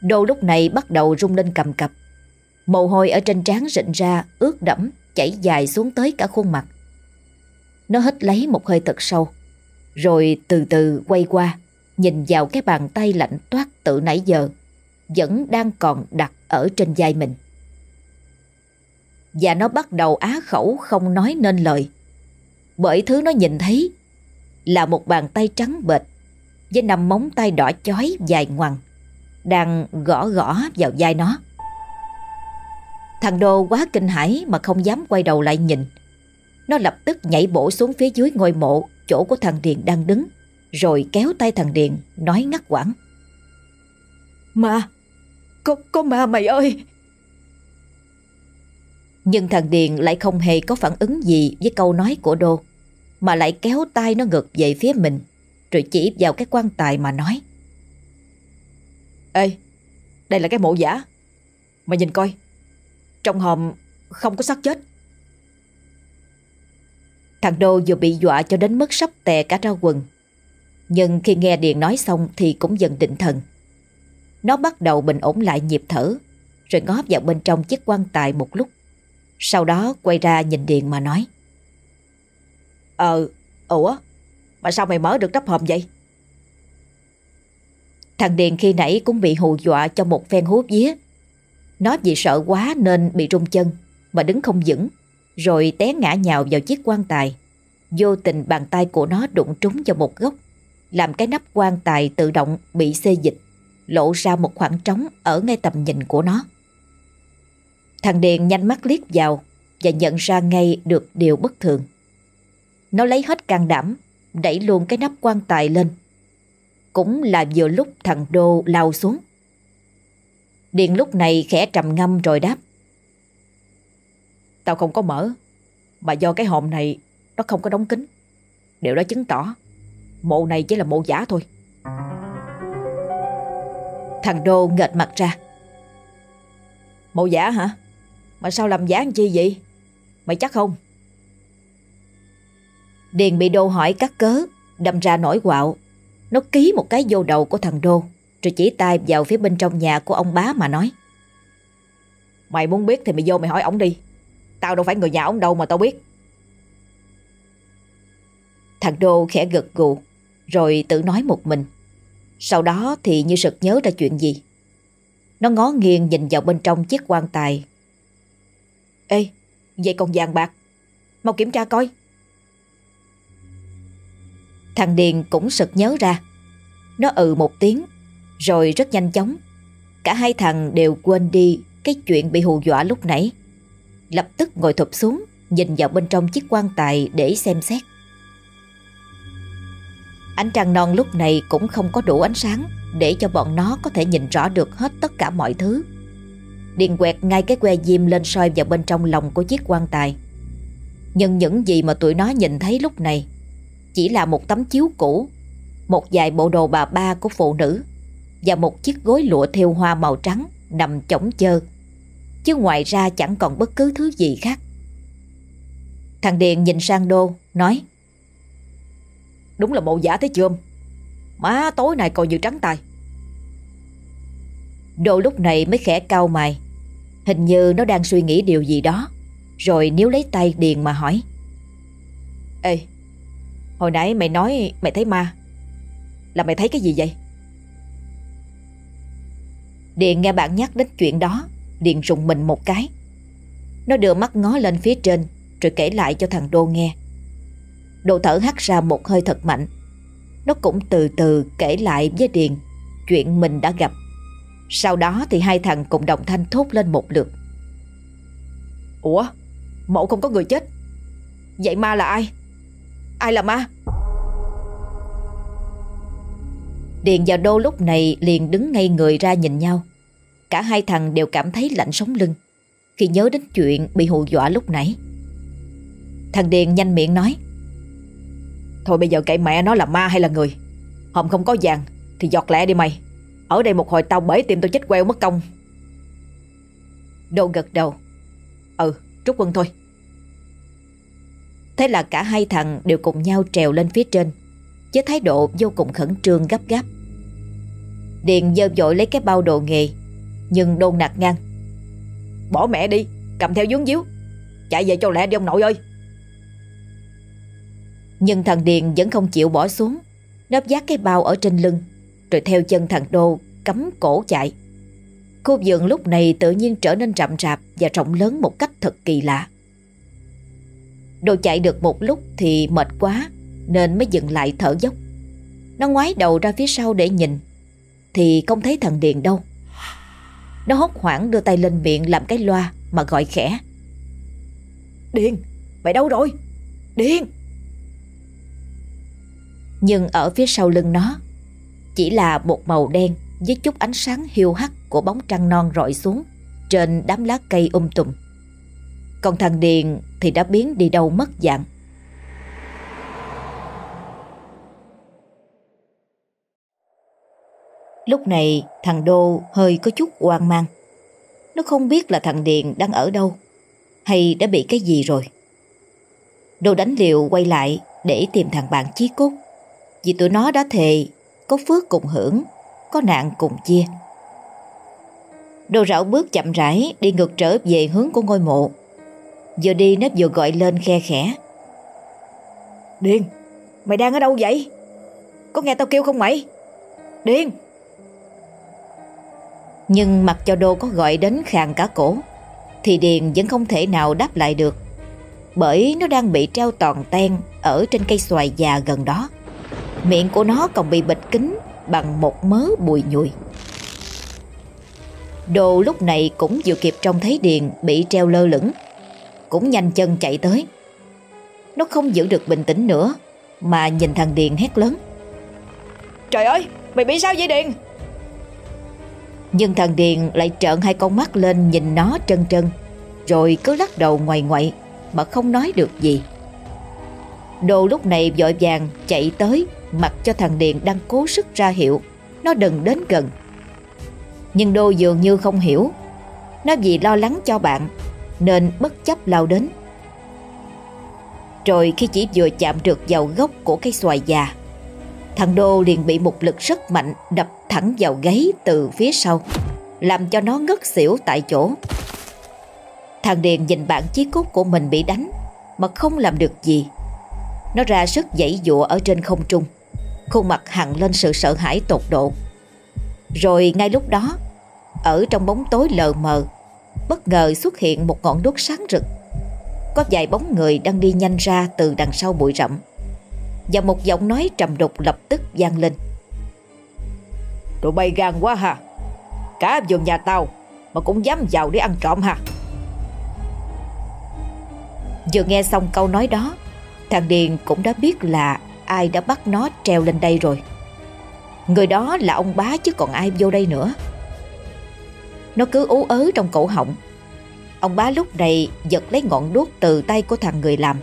Đô lúc này bắt đầu rung lên cầm cập. Mồ hôi ở trên trán rịn ra ướt đẫm chảy dài xuống tới cả khuôn mặt. Nó hít lấy một hơi thật sâu, rồi từ từ quay qua, nhìn vào cái bàn tay lạnh toát từ nãy giờ, vẫn đang còn đặt ở trên vai mình. Và nó bắt đầu á khẩu không nói nên lời, bởi thứ nó nhìn thấy là một bàn tay trắng bệch với năm móng tay đỏ chói dài ngoằng đang gõ gõ vào vai nó. Thằng Đô quá kinh hãi mà không dám quay đầu lại nhìn. Nó lập tức nhảy bổ xuống phía dưới ngôi mộ chỗ của thằng Điền đang đứng, rồi kéo tay thằng Điền nói ngắt quãng. Ma, có, có ma mày ơi! Nhưng thằng Điền lại không hề có phản ứng gì với câu nói của Đô, mà lại kéo tay nó ngược về phía mình, rồi chỉ vào cái quan tài mà nói. Ê, đây là cái mộ giả. Mày nhìn coi, trong hòm không có xác chết. Thằng Đô vừa bị dọa cho đến mức sắp tè cả ra quần. Nhưng khi nghe Điền nói xong thì cũng dần định thần. Nó bắt đầu bình ổn lại nhịp thở Rồi ngó vào bên trong chiếc quan tài một lúc. Sau đó quay ra nhìn Điền mà nói Ờ, ủa Mà sao mày mở được nắp hòm vậy? Thằng Điền khi nãy cũng bị hù dọa cho một phen hú vía nó vì sợ quá nên bị rung chân mà đứng không vững, rồi té ngã nhào vào chiếc quan tài. Vô tình bàn tay của nó đụng trúng vào một góc, làm cái nắp quan tài tự động bị xê dịch, lộ ra một khoảng trống ở ngay tầm nhìn của nó. Thằng Điền nhanh mắt liếc vào và nhận ra ngay được điều bất thường. Nó lấy hết can đảm, đẩy luôn cái nắp quan tài lên. Cũng là vừa lúc thằng Đô lao xuống. Điền lúc này khẽ trầm ngâm rồi đáp. Tao không có mở, mà do cái hòm này nó không có đóng kín. Điều đó chứng tỏ mộ này chỉ là mộ giả thôi. Thằng Đô nghệt mặt ra. Mộ giả hả? Mà sao làm giả chi vậy? Mày chắc không? Điền bị Đô hỏi cắt cớ, đâm ra nổi quạo. Nó ký một cái vô đầu của thằng Đô, rồi chỉ tay vào phía bên trong nhà của ông bá mà nói. Mày muốn biết thì mày vô mày hỏi ổng đi. Tao đâu phải người nhà ổng đâu mà tao biết. Thằng Đô khẽ gật gù, rồi tự nói một mình. Sau đó thì như sực nhớ ra chuyện gì. Nó ngó nghiêng nhìn vào bên trong chiếc quan tài. Ê, vậy còn vàng bạc. Mau kiểm tra coi. Thằng Điền cũng sực nhớ ra. Nó ừ một tiếng, rồi rất nhanh chóng. Cả hai thằng đều quên đi cái chuyện bị hù dọa lúc nãy. Lập tức ngồi thụp xuống, nhìn vào bên trong chiếc quan tài để xem xét. Ánh trăng non lúc này cũng không có đủ ánh sáng để cho bọn nó có thể nhìn rõ được hết tất cả mọi thứ. Điền quẹt ngay cái que diêm lên soi vào bên trong lòng của chiếc quan tài. Nhưng những gì mà tụi nó nhìn thấy lúc này chỉ là một tấm chiếu cũ, một vài bộ đồ bà ba của phụ nữ và một chiếc gối lụa thêu hoa màu trắng nằm chổng chơ. Chứ ngoài ra chẳng còn bất cứ thứ gì khác. Thằng Điền nhìn sang Đô, nói Đúng là mộ giả thế chưa Má tối nay coi như trắng tay Đô lúc này mới khẽ cau mày Hình như nó đang suy nghĩ điều gì đó Rồi níu lấy tay Điền mà hỏi Ê Hồi nãy mày nói mày thấy ma Là mày thấy cái gì vậy Điền nghe bạn nhắc đến chuyện đó Điền rùng mình một cái. Nó đưa mắt ngó lên phía trên Rồi kể lại cho thằng Đô nghe. Đồ thở hắt ra một hơi thật mạnh. Nó cũng từ từ kể lại với Điền Chuyện mình đã gặp. Sau đó thì hai thằng cùng đồng thanh thốt lên một lượt. Ủa? Mộ không có người chết? Vậy ma là ai? Ai là ma? Điền và Đô lúc này liền đứng ngay người ra nhìn nhau Cả hai thằng đều cảm thấy lạnh sống lưng. Khi nhớ đến chuyện bị hù dọa lúc nãy, Thằng Điền nhanh miệng nói, Thôi bây giờ kệ mẹ nó là ma hay là người? Hôm không có vàng Thì giọt lẹ đi mày. Ở đây một hồi tao bể tìm tôi chết queo mất công. Đô gật đầu Ừ trút quân thôi. Thế là cả hai thằng đều cùng nhau trèo lên phía trên, Với thái độ vô cùng khẩn trương gấp gáp. Điền dơ dội lấy cái bao đồ nghề nhưng đôn nạt ngang. Bỏ mẹ đi Cầm theo dướng díu Chạy về cho lẹ đi ông nội ơi. Nhưng thằng Điền vẫn không chịu bỏ xuống Nấp giác cái bao ở trên lưng Rồi theo chân thằng Đô cắm cổ chạy. Khu vườn lúc này tự nhiên trở nên rậm rạp Và rộng lớn một cách thật kỳ lạ. Đồ chạy được một lúc thì mệt quá Nên mới dừng lại thở dốc. Nó ngoái đầu ra phía sau để nhìn Thì không thấy thằng Điền đâu Nó hốt hoảng đưa tay lên miệng làm cái loa Mà gọi khẽ Điền, mày đâu rồi? Điền Nhưng ở phía sau lưng nó Chỉ là một màu đen Với chút ánh sáng hiu hắt Của bóng trăng non rọi xuống Trên đám lá cây um tùm còn thằng Điền thì đã biến đi đâu mất dạng. Lúc này thằng Đô hơi có chút hoang mang. Nó không biết là thằng Điền đang ở đâu hay đã bị cái gì rồi. Đô đánh liều quay lại để tìm thằng bạn chí cốt. Vì tụi nó đã thề có phước cùng hưởng, có nạn cùng chia. Đô rảo bước chậm rãi đi ngược trở về hướng của ngôi mộ. Giờ đi nó vừa gọi lên khe khẽ Điên Mày đang ở đâu vậy Có nghe tao kêu không mày Điên nhưng mặc cho Đô có gọi đến khàn cả cổ Thì Điền vẫn không thể nào đáp lại được Bởi nó đang bị treo toàn ten Ở trên cây xoài già gần đó Miệng của nó còn bị bịt kín Bằng một mớ bùi nhùi Đồ lúc này cũng vừa kịp trông thấy Điền bị treo lơ lửng. Cũng nhanh chân chạy tới. Nó không giữ được bình tĩnh nữa mà nhìn thằng Điền hét lớn. Trời ơi, mày bị sao vậy Điền? Nhưng thằng Điền lại trợn hai con mắt lên nhìn nó trân trân, Rồi cứ lắc đầu ngoài ngoại Mà không nói được gì. Đồ lúc này vội vàng chạy tới, Mặc cho thằng Điền đang cố sức ra hiệu, Nó đừng đến gần. Nhưng Đô dường như không hiểu, Nó vì lo lắng cho bạn Nên bất chấp lao đến. Rồi khi chỉ vừa chạm được vào gốc của cây xoài già Thằng Đô liền bị một lực rất mạnh đập thẳng vào gáy từ phía sau, làm cho nó ngất xỉu tại chỗ. Thằng Điền nhìn bạn chiếc cốt của mình bị đánh mà không làm được gì. Nó ra sức dãy dụa ở trên không trung, khuôn mặt hằn lên sự sợ hãi tột độ. Rồi ngay lúc đó, ở trong bóng tối lờ mờ, bất ngờ xuất hiện một ngọn đuốc sáng rực. Có vài bóng người đang đi nhanh ra từ đằng sau bụi rậm. Và một giọng nói trầm đục lập tức vang lên. Tụi bay gan quá ha. Cả vườn nhà tao Mà cũng dám vào để ăn trộm ha. Vừa nghe xong câu nói đó Thằng Điền cũng đã biết là Ai đã bắt nó treo lên đây rồi. Người đó là ông bá chứ còn ai vô đây nữa. Nó cứ ú ớ trong cổ họng. Ông bá lúc này giật lấy ngọn đuốc từ tay của thằng người làm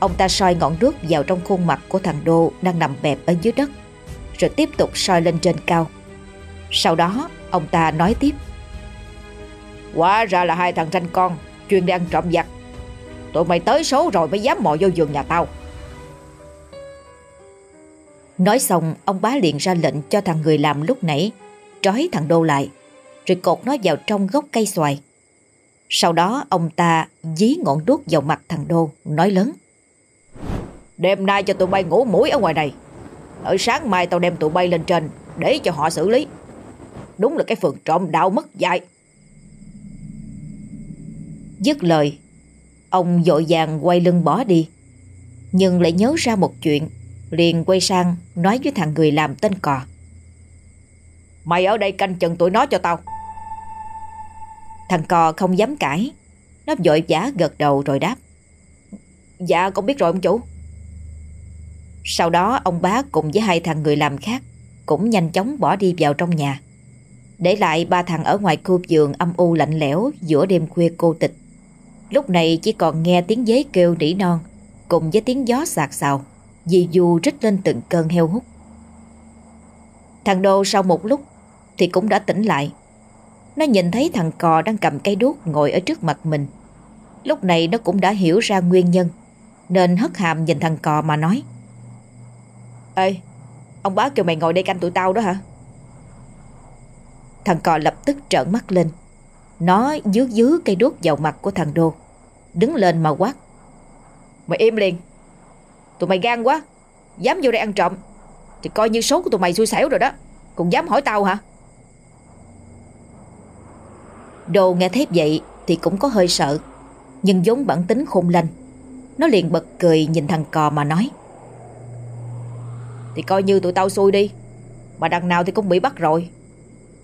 Ông ta soi ngọn đuốc vào trong khuôn mặt của thằng Đô đang nằm bẹp ở dưới đất rồi tiếp tục soi lên trên cao. Sau đó, ông ta nói tiếp. Quá ra là hai thằng ranh con, chuyên đi ăn trộm giặc. Tụi mày tới số rồi mới dám mò vô giường nhà tao. Nói xong, ông bá liền ra lệnh cho thằng người làm lúc nãy trói thằng Đô lại, rồi cột nó vào trong gốc cây xoài. Sau đó ông ta dí ngọn đuốc vào mặt thằng Đô, nói lớn. Đêm nay cho tụi bay ngủ mũi ở ngoài này. Ở sáng mai tao đem tụi bay lên trên Để cho họ xử lý. Đúng là cái phường trộm đạo mất dạy. Dứt lời, Ông dội vàng quay lưng bỏ đi. Nhưng lại nhớ ra một chuyện, Liền quay sang nói với thằng người làm tên cò. Mày ở đây canh chừng tụi nó cho tao. Thằng cò không dám cãi. Nó vội vã gật đầu rồi đáp. Dạ con biết rồi ông chủ sau đó ông bá cùng với hai thằng người làm khác cũng nhanh chóng bỏ đi vào trong nhà. Để lại ba thằng ở ngoài khu giường âm u lạnh lẽo giữa đêm khuya cô tịch. Lúc này chỉ còn nghe tiếng giấy kêu nỉ non cùng với tiếng gió sạc sào, dì du rít lên từng cơn heo hút. Thằng Đô sau một lúc thì cũng đã tỉnh lại. Nó nhìn thấy thằng cò đang cầm cây đuốc ngồi ở trước mặt mình. Lúc này nó cũng đã hiểu ra nguyên nhân, nên hất hàm nhìn thằng cò mà nói. Ê, Ông bá kêu mày ngồi đây canh tụi tao đó hả? Thằng cò lập tức trợn mắt lên. Nó dứ dứ cây đuốc vào mặt của thằng Đô. Đứng lên mà quát. Mày im liền. Tụi mày gan quá. Dám vô đây ăn trộm. Thì coi như số của tụi mày xui xẻo rồi đó. Còn dám hỏi tao hả? Đô nghe thấy vậy Thì cũng có hơi sợ. Nhưng vốn bản tính khôn lanh. Nó liền bật cười nhìn thằng cò mà nói thì coi như tụi tao xui đi. Mà đằng nào thì cũng bị bắt rồi.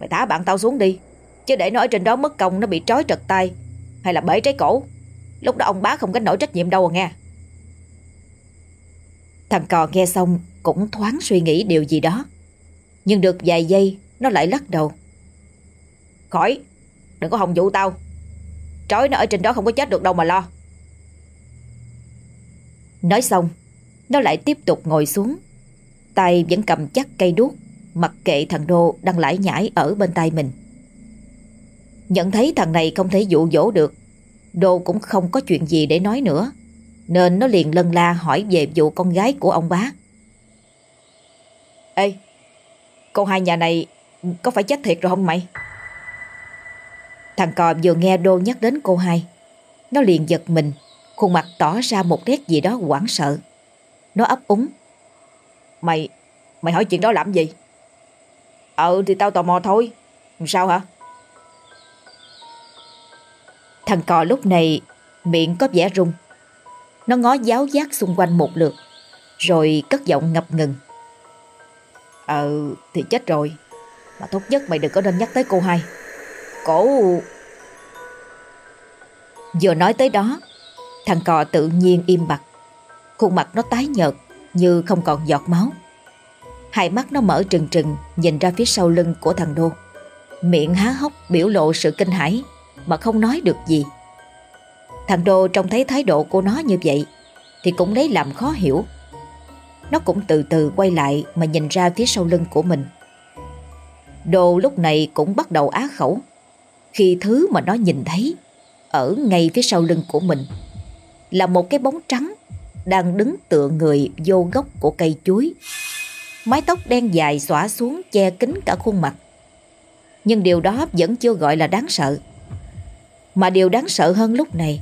Mày thả bạn tao xuống đi. Chứ để nó ở trên đó mất công, nó bị trói trật tay. Hay là bể trái cổ. Lúc đó ông bá không gánh nổi trách nhiệm đâu à nghe. Thằng cò nghe xong cũng thoáng suy nghĩ điều gì đó. Nhưng được vài giây, Nó lại lắc đầu. Khỏi, Đừng có hòng vụ tao. Trói nó ở trên đó không có chết được đâu mà lo. Nói xong, Nó lại tiếp tục ngồi xuống tay vẫn cầm chắc cây đuốc, mặc kệ thằng Đô đang lải nhải ở bên tay mình. Nhận thấy thằng này không thể dụ dỗ được, Đô cũng không có chuyện gì để nói nữa, nên nó liền lân la hỏi về vụ con gái của ông bá. Ê, cô hai nhà này có phải chết thiệt rồi không mày? Thằng cò vừa nghe Đô nhắc đến cô hai, nó liền giật mình, khuôn mặt tỏ ra một nét gì đó hoảng sợ. Nó ấp úng Mày, mày hỏi chuyện đó làm gì? Ừ thì tao tò mò thôi. Sao hả? Thằng cò lúc này miệng có vẻ rung. Nó ngó giáo giác xung quanh một lượt, rồi cất giọng ngập ngừng. Ừ thì chết rồi. Mà tốt nhất mày đừng có nên nhắc tới cô hai. cổ Vừa nói tới đó Thằng cò tự nhiên im bặt Khuôn mặt nó tái nhợt như không còn giọt máu. Hai mắt nó mở trừng trừng, Nhìn ra phía sau lưng của thằng Đô. Miệng há hốc biểu lộ sự kinh hãi, Mà không nói được gì. Thằng Đô trông thấy thái độ của nó như vậy, Thì cũng lấy làm khó hiểu. Nó cũng từ từ quay lại Mà nhìn ra phía sau lưng của mình. Đô lúc này cũng bắt đầu á khẩu. Khi thứ mà nó nhìn thấy, Ở ngay phía sau lưng của mình, Là một cái bóng trắng đang đứng tựa người vô gốc của cây chuối. Mái tóc đen dài xõa xuống che kín cả khuôn mặt. Nhưng điều đó vẫn chưa gọi là đáng sợ. Mà điều đáng sợ hơn lúc này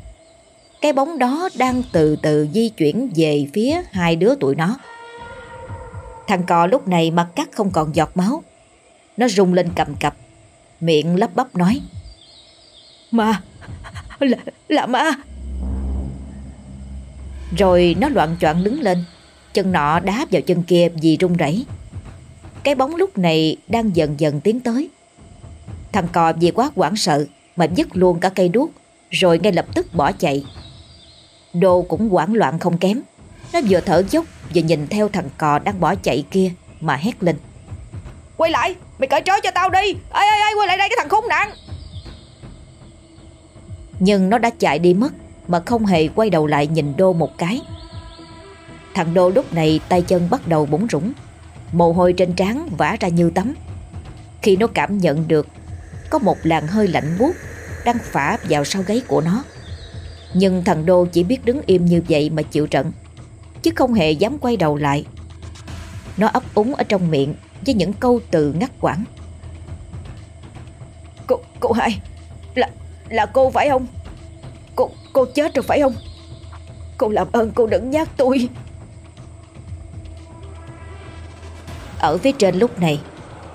Cái bóng đó đang từ từ di chuyển về phía hai đứa tụi nó. Thằng cò lúc này mặt cắt không còn giọt máu. Nó rung lên cầm cập Miệng lắp bắp nói. Ma Là, là ma. Rồi nó loạn choạng đứng lên. Chân nọ đá vào chân kia vì rung rẩy. Cái bóng lúc này đang dần dần tiến tới. Thằng cò vì quá hoảng sợ Mà dứt luôn cả cây đuốc Rồi ngay lập tức bỏ chạy. Đô cũng hoảng loạn không kém. Nó vừa thở dốc Vừa nhìn theo thằng cò đang bỏ chạy kia Mà hét lên. Quay lại Mày cởi trói cho tao đi. Ê ê ê quay lại đây cái thằng khốn nạn. Nhưng nó đã chạy đi mất mà không hề quay đầu lại nhìn Đô một cái Thằng Đô lúc này tay chân bắt đầu bủng rủng Mồ hôi trên trán vã ra như tắm Khi nó cảm nhận được Có một làn hơi lạnh buốt Đang phả vào sau gáy của nó Nhưng thằng Đô chỉ biết đứng im như vậy mà chịu trận Chứ không hề dám quay đầu lại Nó ấp úng ở trong miệng với những câu từ ngắt quãng. Cô, cô hai, là, là cô phải không? Cô, chết rồi phải không? Cô làm ơn cô đừng nhắc tôi. Ở phía trên lúc này,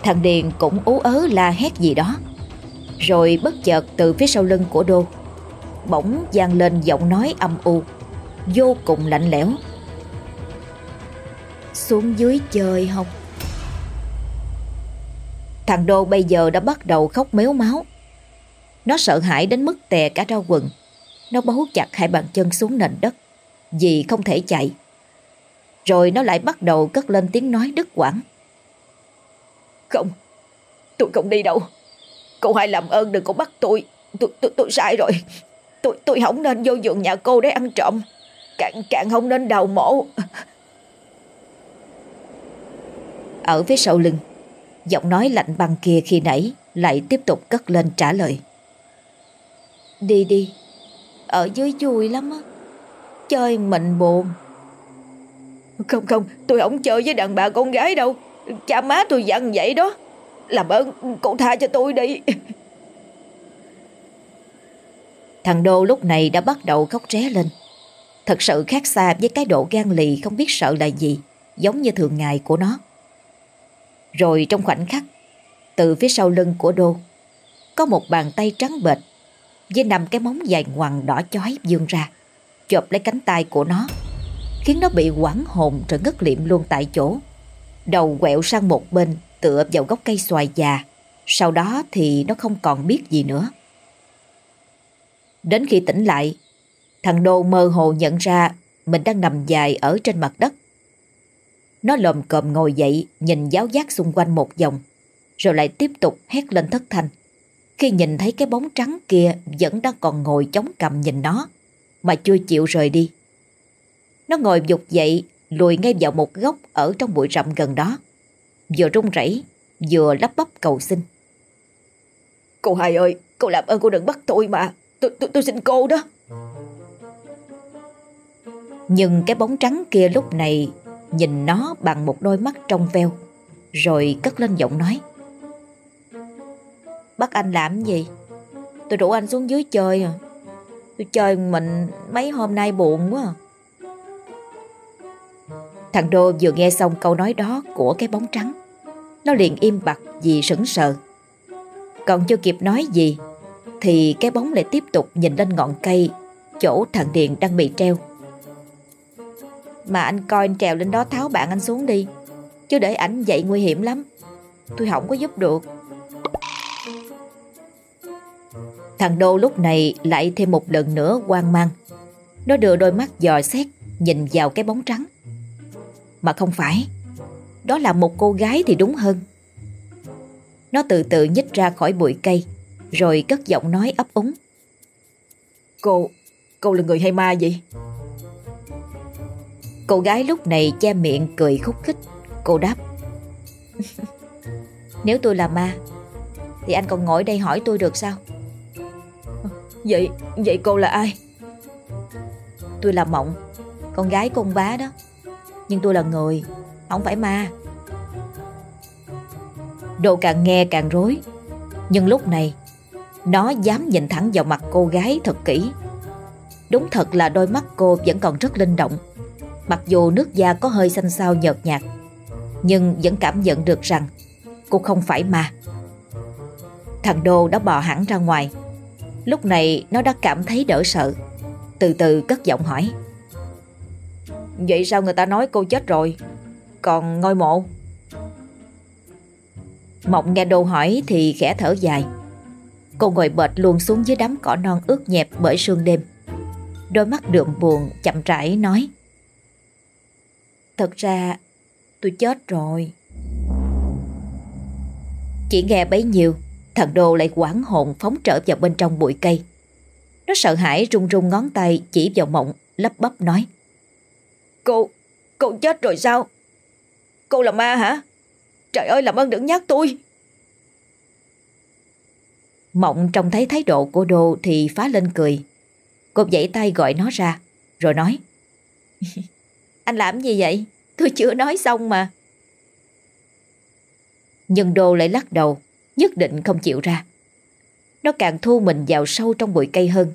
thằng Điền cũng ú ớ la hét gì đó. Rồi bất chợt từ phía sau lưng của Đô, bỗng vang lên giọng nói âm u, vô cùng lạnh lẽo. Xuống dưới chơi không? Thằng Đô bây giờ đã bắt đầu khóc méo máu. Nó sợ hãi đến mức tè cả ra quần. Nó bấu chặt hai bàn chân xuống nền đất vì không thể chạy. Rồi nó lại bắt đầu cất lên tiếng nói đứt quãng. Không, tôi không đi đâu. Cô hai làm ơn đừng có bắt tôi. Tôi, tôi, tôi sai rồi. Tôi, tôi không nên vô giường nhà cô để ăn trộm. Càng, càng không nên đào mổ. Ở phía sau lưng, Giọng nói lạnh băng kia khi nãy lại tiếp tục cất lên trả lời. Đi đi, ở dưới vui lắm á. Chơi mình buồn. Không không, tôi không chơi với đàn bà con gái đâu. Cha má tôi dặn vậy đó. Làm ơn, cậu tha cho tôi đi. Thằng Đô lúc này đã bắt đầu khóc ré lên. Thật sự khác xa với cái độ gan lì không biết sợ là gì, giống như thường ngày của nó. Rồi trong khoảnh khắc, từ phía sau lưng của Đô, có một bàn tay trắng bệch với nằm cái móng dài ngoằn đỏ chói dương ra, chộp lấy cánh tay của nó, khiến nó bị quảng hồn rồi ngất liệm luôn tại chỗ. Đầu quẹo sang một bên tựa vào gốc cây xoài già, sau đó thì nó không còn biết gì nữa. Đến khi tỉnh lại, thằng Đô mơ hồ nhận ra mình đang nằm dài ở trên mặt đất nó lồm cồm ngồi dậy nhìn giáo giác xung quanh một vòng rồi lại tiếp tục hét lên thất thanh khi nhìn thấy cái bóng trắng kia vẫn đang còn ngồi chống cầm nhìn nó mà chưa chịu rời đi. Nó ngồi dục dậy lùi ngay vào một góc ở trong bụi rậm gần đó vừa run rẩy vừa lắp bắp cầu xin. Cô hai ơi, cô làm ơn cô đừng bắt tôi mà. Tôi, tôi, tôi xin cô đó. Nhưng cái bóng trắng kia lúc này nhìn nó bằng một đôi mắt trong veo, rồi cất lên giọng nói. Bắt anh làm gì? Tôi rủ anh xuống dưới chơi à. Tôi chơi mình mấy hôm nay buồn quá à. Thằng Đô vừa nghe xong câu nói đó của cái bóng trắng. Nó liền im bặt vì sững sờ. Còn chưa kịp nói gì, thì cái bóng lại tiếp tục nhìn lên ngọn cây, chỗ thằng Điền đang bị treo mà anh coi anh trèo lên đó tháo bạn anh xuống đi, Chứ để ảnh dậy nguy hiểm lắm Tôi không có giúp được Thằng Đô lúc này lại thêm một lần nữa hoang mang. Nó đưa đôi mắt dò xét nhìn vào cái bóng trắng. Mà không phải, đó là một cô gái thì đúng hơn. Nó từ từ nhích ra khỏi bụi cây, rồi cất giọng nói ấp úng. Cô, cô là người hay ma gì? Cô gái lúc này che miệng cười khúc khích. Cô đáp. Nếu tôi là ma, thì anh còn ngồi đây hỏi tôi được sao? Vậy, vậy cô là ai? Tôi là Mộng, con gái con bá đó. Nhưng tôi là người, không phải ma. Đồ càng nghe càng rối. Nhưng lúc này, nó dám nhìn thẳng vào mặt cô gái thật kỹ. Đúng thật là đôi mắt cô vẫn còn rất linh động. Mặc dù nước da có hơi xanh xao nhợt nhạt, nhưng vẫn cảm nhận được rằng cô không phải ma. Thằng Đô đã bò hẳn ra ngoài. Lúc này, nó đã cảm thấy đỡ sợ. Từ từ cất giọng hỏi. Vậy sao người ta nói cô chết rồi? Còn ngôi mộ? Mộng nghe đồ hỏi thì khẽ thở dài. Cô ngồi bệt luôn xuống dưới đám cỏ non ướt nhẹp bởi sương đêm. Đôi mắt đượm buồn, chậm rãi nói. Thật ra, tôi chết rồi. Chỉ nghe bấy nhiêu Thằng Đô lại quảng hồn phóng trở vào bên trong bụi cây Nó sợ hãi run run ngón tay chỉ vào mộng lắp bắp nói Cô, cô chết rồi sao? Cô là ma hả? Trời ơi làm ơn đừng nhắc tôi. Mộng trông thấy thái độ của Đô thì phá lên cười. Cô dãy tay gọi nó ra, rồi nói. Anh làm gì vậy? Tôi chưa nói xong mà. Nhưng Đô lại lắc đầu, nhất định không chịu ra. Nó càng thu mình vào sâu trong bụi cây hơn.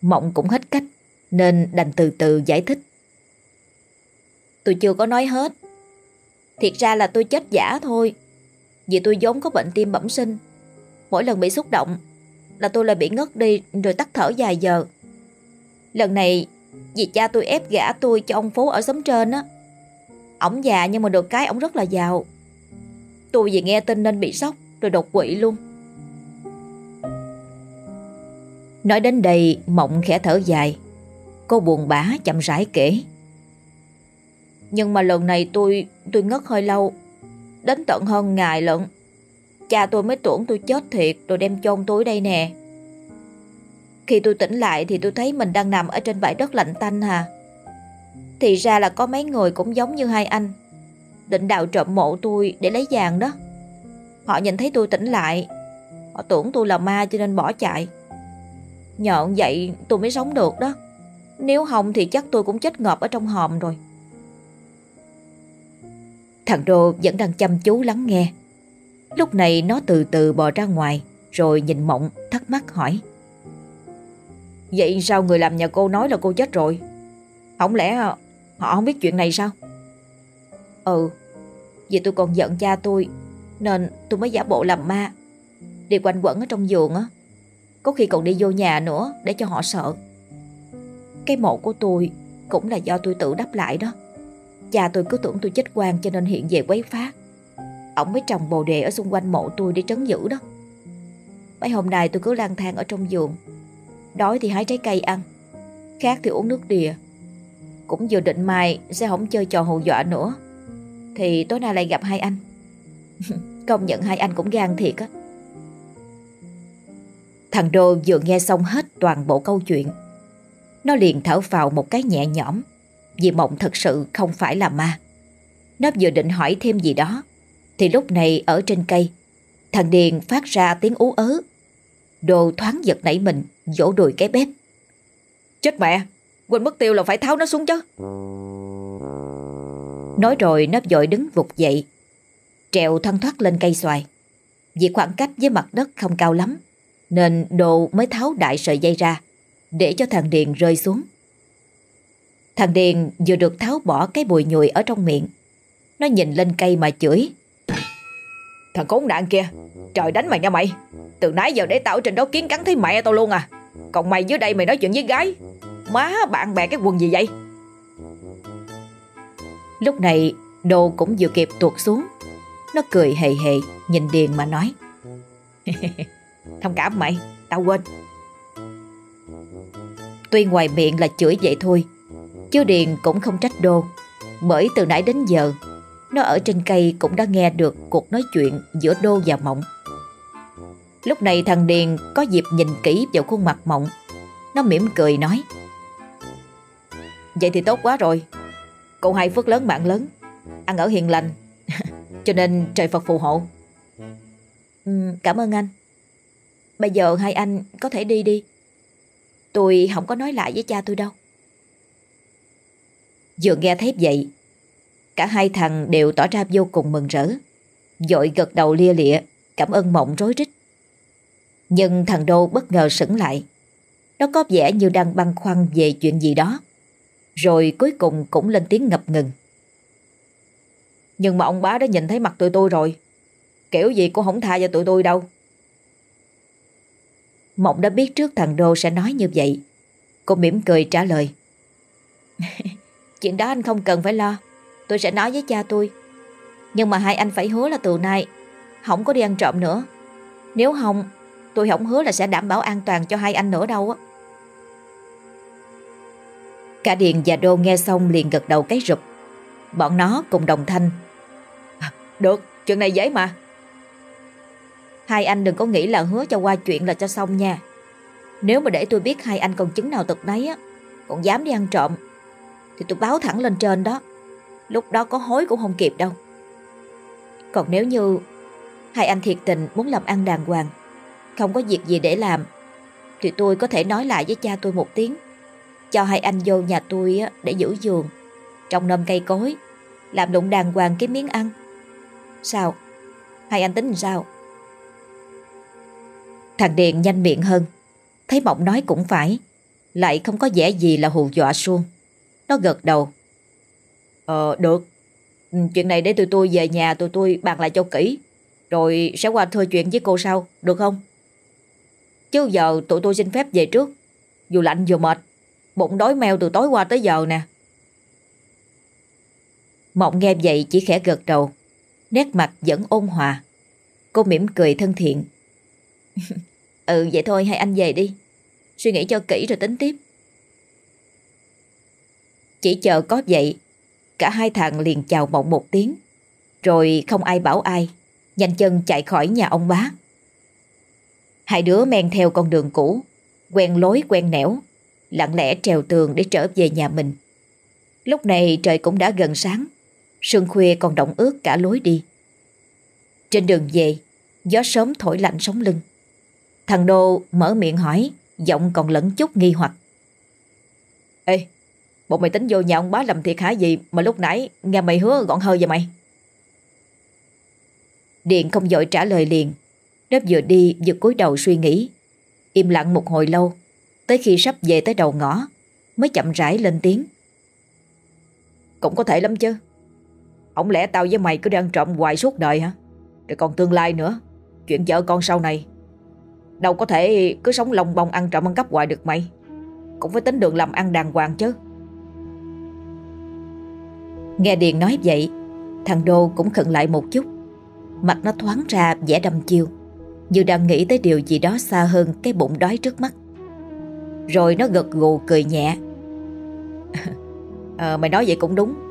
Mộng cũng hết cách, nên đành từ từ giải thích. Tôi chưa có nói hết. Thiệt ra là tôi chết giả thôi. Vì tôi vốn có bệnh tim bẩm sinh. Mỗi lần bị xúc động là tôi lại bị ngất đi rồi tắt thở dài giờ. Lần này vì cha tôi ép gả tôi cho ông phố ở xóm trên á. Ổng già nhưng mà được cái ổng rất là giàu. Tôi vì nghe tin nên bị sốc rồi đột quỵ luôn. Nói đến đây, Mộng khẽ thở dài. Cô buồn bã chậm rãi kể. Nhưng mà lần này tôi tôi ngất hơi lâu. Đến tận hơn ngày lận. Cha tôi mới tưởng tôi chết thiệt, Rồi đem chôn tôi đây nè. Khi tôi tỉnh lại Thì tôi thấy mình đang nằm ở trên bãi đất lạnh tanh hà. Thì ra là có mấy người cũng giống như hai anh. Định đào trộm mộ tôi Để lấy vàng đó. Họ nhìn thấy tôi tỉnh lại Họ tưởng tôi là ma cho nên bỏ chạy Nhờ vậy tôi mới sống được đó Nếu không thì chắc tôi cũng chết ngợp ở trong hòm rồi Thằng Đô vẫn đang chăm chú lắng nghe. Lúc này nó từ từ bò ra ngoài rồi nhìn Mộng thắc mắc hỏi. Vậy sao người làm nhà cô nói là cô chết rồi? Không lẽ họ không biết chuyện này sao? Ừ, vì tôi còn giận cha tôi nên tôi mới giả bộ làm ma. Đi quanh quẩn ở trong giường á. Có khi còn đi vô nhà nữa để cho họ sợ. Cái mộ của tôi cũng là do tôi tự đắp lại đó. Cha tôi cứ tưởng tôi chết quan cho nên hiện về quấy phá. Ông mới trồng bồ đề ở xung quanh mộ tôi để trấn giữ đó. Mấy hôm nay tôi cứ lang thang ở trong giường. Đói thì hái trái cây ăn. Khát thì uống nước đìa. Cũng vừa định mai sẽ không chơi trò hù dọa nữa. Thì tối nay lại gặp hai anh. Công nhận hai anh cũng gan thiệt á. Thằng Đô vừa nghe xong hết toàn bộ câu chuyện. Nó liền thở vào một cái nhẹ nhõm vì mộng thật sự không phải là ma. Nó vừa định hỏi thêm gì đó, thì lúc này ở trên cây, thằng Điền phát ra tiếng ú ớ. Đồ thoáng giật nảy mình, vỗ đùi cái bếp. Chết mẹ, quên mất tiêu là phải tháo nó xuống chứ. Nói rồi nó vội đứng vụt dậy, trèo thân thoát lên cây xoài. Vì khoảng cách với mặt đất không cao lắm, nên đồ mới tháo đại sợi dây ra, để cho thằng Điền rơi xuống. Thằng Điền vừa được tháo bỏ cái bùi nhùi ở trong miệng. Nó nhìn lên cây mà chửi. Thằng khốn nạn kia, trời đánh mày nha mày. Từ nãy giờ để tao ở trên đó kiến cắn thấy mẹ tao luôn à. Còn mày dưới đây mày nói chuyện với gái. Má bạn bè cái quần gì vậy? Lúc này đồ cũng vừa kịp tuột xuống. Nó cười hề hề nhìn Điền mà nói. Thông cảm mày, Tao quên. Tuy ngoài miệng là chửi vậy thôi Chứ Điền cũng không trách Đô. Bởi từ nãy đến giờ Nó ở trên cây cũng đã nghe được cuộc nói chuyện giữa Đô và Mộng. Lúc này thằng Điền có dịp nhìn kỹ vào khuôn mặt Mộng. Nó mỉm cười nói Vậy thì tốt quá rồi. Cậu hai phước lớn mạng lớn. Ăn ở hiền lành. Cho nên trời Phật phù hộ. Ừ, Cảm ơn anh. Bây giờ hai anh có thể đi đi. Tôi không có nói lại với cha tôi đâu. Vừa nghe thấy vậy Cả hai thằng đều tỏ ra vô cùng mừng rỡ Dội gật đầu lia lịa Cảm ơn mộng rối rít. Nhưng thằng Đô bất ngờ sững lại. Nó có vẻ như đang băn khoăn về chuyện gì đó Rồi cuối cùng cũng lên tiếng ngập ngừng. Nhưng mà ông bá đã nhìn thấy mặt tụi tôi rồi. Kiểu gì cũng không tha cho tụi tôi đâu. Mộng đã biết trước thằng Đô sẽ nói như vậy. Cô mỉm cười trả lời. Chuyện đó anh không cần phải lo. Tôi sẽ nói với cha tôi. Nhưng mà hai anh phải hứa là từ nay Không có đi ăn trộm nữa. Nếu không, Tôi không hứa là sẽ đảm bảo an toàn cho hai anh nữa đâu á. Cả Điền và Đô nghe xong liền gật đầu cái rụp. Bọn nó cùng đồng thanh. Được, chuyện này dễ mà. Hai anh đừng có nghĩ là hứa cho qua chuyện là cho xong nha. Nếu mà để tôi biết hai anh còn chứng nào tật nấy á Còn dám đi ăn trộm Thì tôi báo thẳng lên trên đó. Lúc đó có hối cũng không kịp đâu. Còn nếu như Hai anh thiệt tình muốn làm ăn đàng hoàng Không có việc gì để làm Thì tôi có thể nói lại với cha tôi một tiếng. Cho hai anh vô nhà tôi để giữ giường Trong nôm cây cối Làm đụng đàng hoàng cái miếng ăn. Sao? Hai anh tính sao? Thằng Điền nhanh miệng hơn. Thấy Mộng nói cũng phải. Lại không có vẻ gì là hù dọa suông. Nó gật đầu. Ờ được. Ừ, chuyện này để tụi tôi về nhà tụi tôi bàn lại cho kỹ. Rồi sẽ qua thưa chuyện với cô sau, Được không? Chứ giờ tụi tôi xin phép về trước. Dù lạnh vừa mệt. Bụng đói meo từ tối qua tới giờ nè. Mộng nghe vậy chỉ khẽ gật đầu. Nét mặt vẫn ôn hòa. Cô mỉm cười thân thiện. Ừ vậy thôi, hai anh về đi. Suy nghĩ cho kỹ rồi tính tiếp. Chỉ chờ có vậy, Cả hai thằng liền chào mộng một tiếng. Rồi không ai bảo ai, Nhanh chân chạy khỏi nhà ông bá. Hai đứa men theo con đường cũ, Quen lối quen nẻo, Lặng lẽ trèo tường để trở về nhà mình. Lúc này trời cũng đã gần sáng. Sương khuya còn động ướt cả lối đi. Trên đường về, Gió sớm thổi lạnh sống lưng. Thằng Đô mở miệng hỏi, Giọng còn lẫn chút nghi hoặc. Ê Bộ mày tính vô nhà ông bá làm thiệt hả gì Mà lúc nãy nghe mày hứa gọn hơi vậy mày? Điện không dội trả lời liền. Nó vừa đi vừa cúi đầu suy nghĩ. Im lặng một hồi lâu, Tới khi sắp về tới đầu ngõ, Mới chậm rãi lên tiếng. Cũng có thể lắm chứ. Không lẽ tao với mày cứ đang trộm hoài suốt đời hả? Rồi còn tương lai nữa. Chuyện vợ con sau này. Đâu có thể cứ sống lòng bông ăn trộm ăn cắp hoài được mày. Cũng phải tính đường làm ăn đàng hoàng chứ. Nghe Điền nói vậy Thằng Đô cũng khẩn lại một chút. Mặt nó thoáng ra vẻ đâm chiêu Như đang nghĩ tới điều gì đó xa hơn Cái bụng đói trước mắt. Rồi nó gật gù cười nhẹ. À, Mày nói vậy cũng đúng.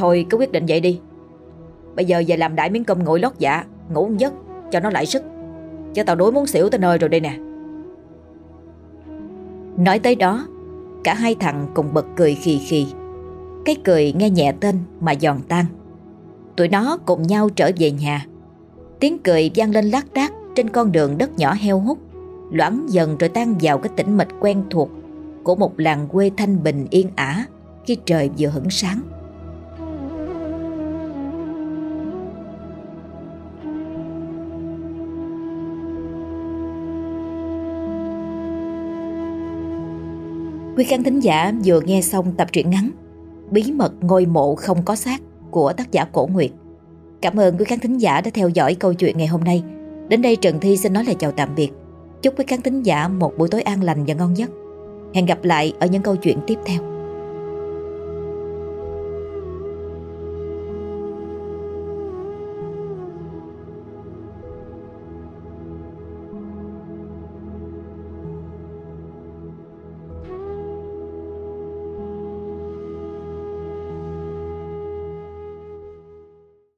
Thôi, cứ quyết định vậy đi. Bây giờ về làm đại miếng cơm nguội lót dạ Ngủ một giấc, cho nó lại sức. Chứ tao đuối muốn xỉu tới nơi rồi đây nè. Nói tới đó, Cả hai thằng cùng bật cười khì khì. Cái cười nghe nhẹ tên mà giòn tan. Tụi nó cùng nhau trở về nhà. Tiếng cười vang lên lác đác Trên con đường đất nhỏ heo hút, Loãng dần rồi tan vào cái tĩnh mịch quen thuộc Của một làng quê thanh bình yên ả Khi trời vừa hửng sáng. Quý khán thính giả vừa nghe xong tập truyện ngắn Bí mật ngôi mộ không có xác của tác giả Cổ Nguyệt. Cảm ơn quý khán thính giả đã theo dõi câu chuyện ngày hôm nay. Đến đây Trần Thi xin nói lời chào tạm biệt. Chúc quý khán thính giả một buổi tối an lành và ngon giấc. Hẹn gặp lại ở những câu chuyện tiếp theo.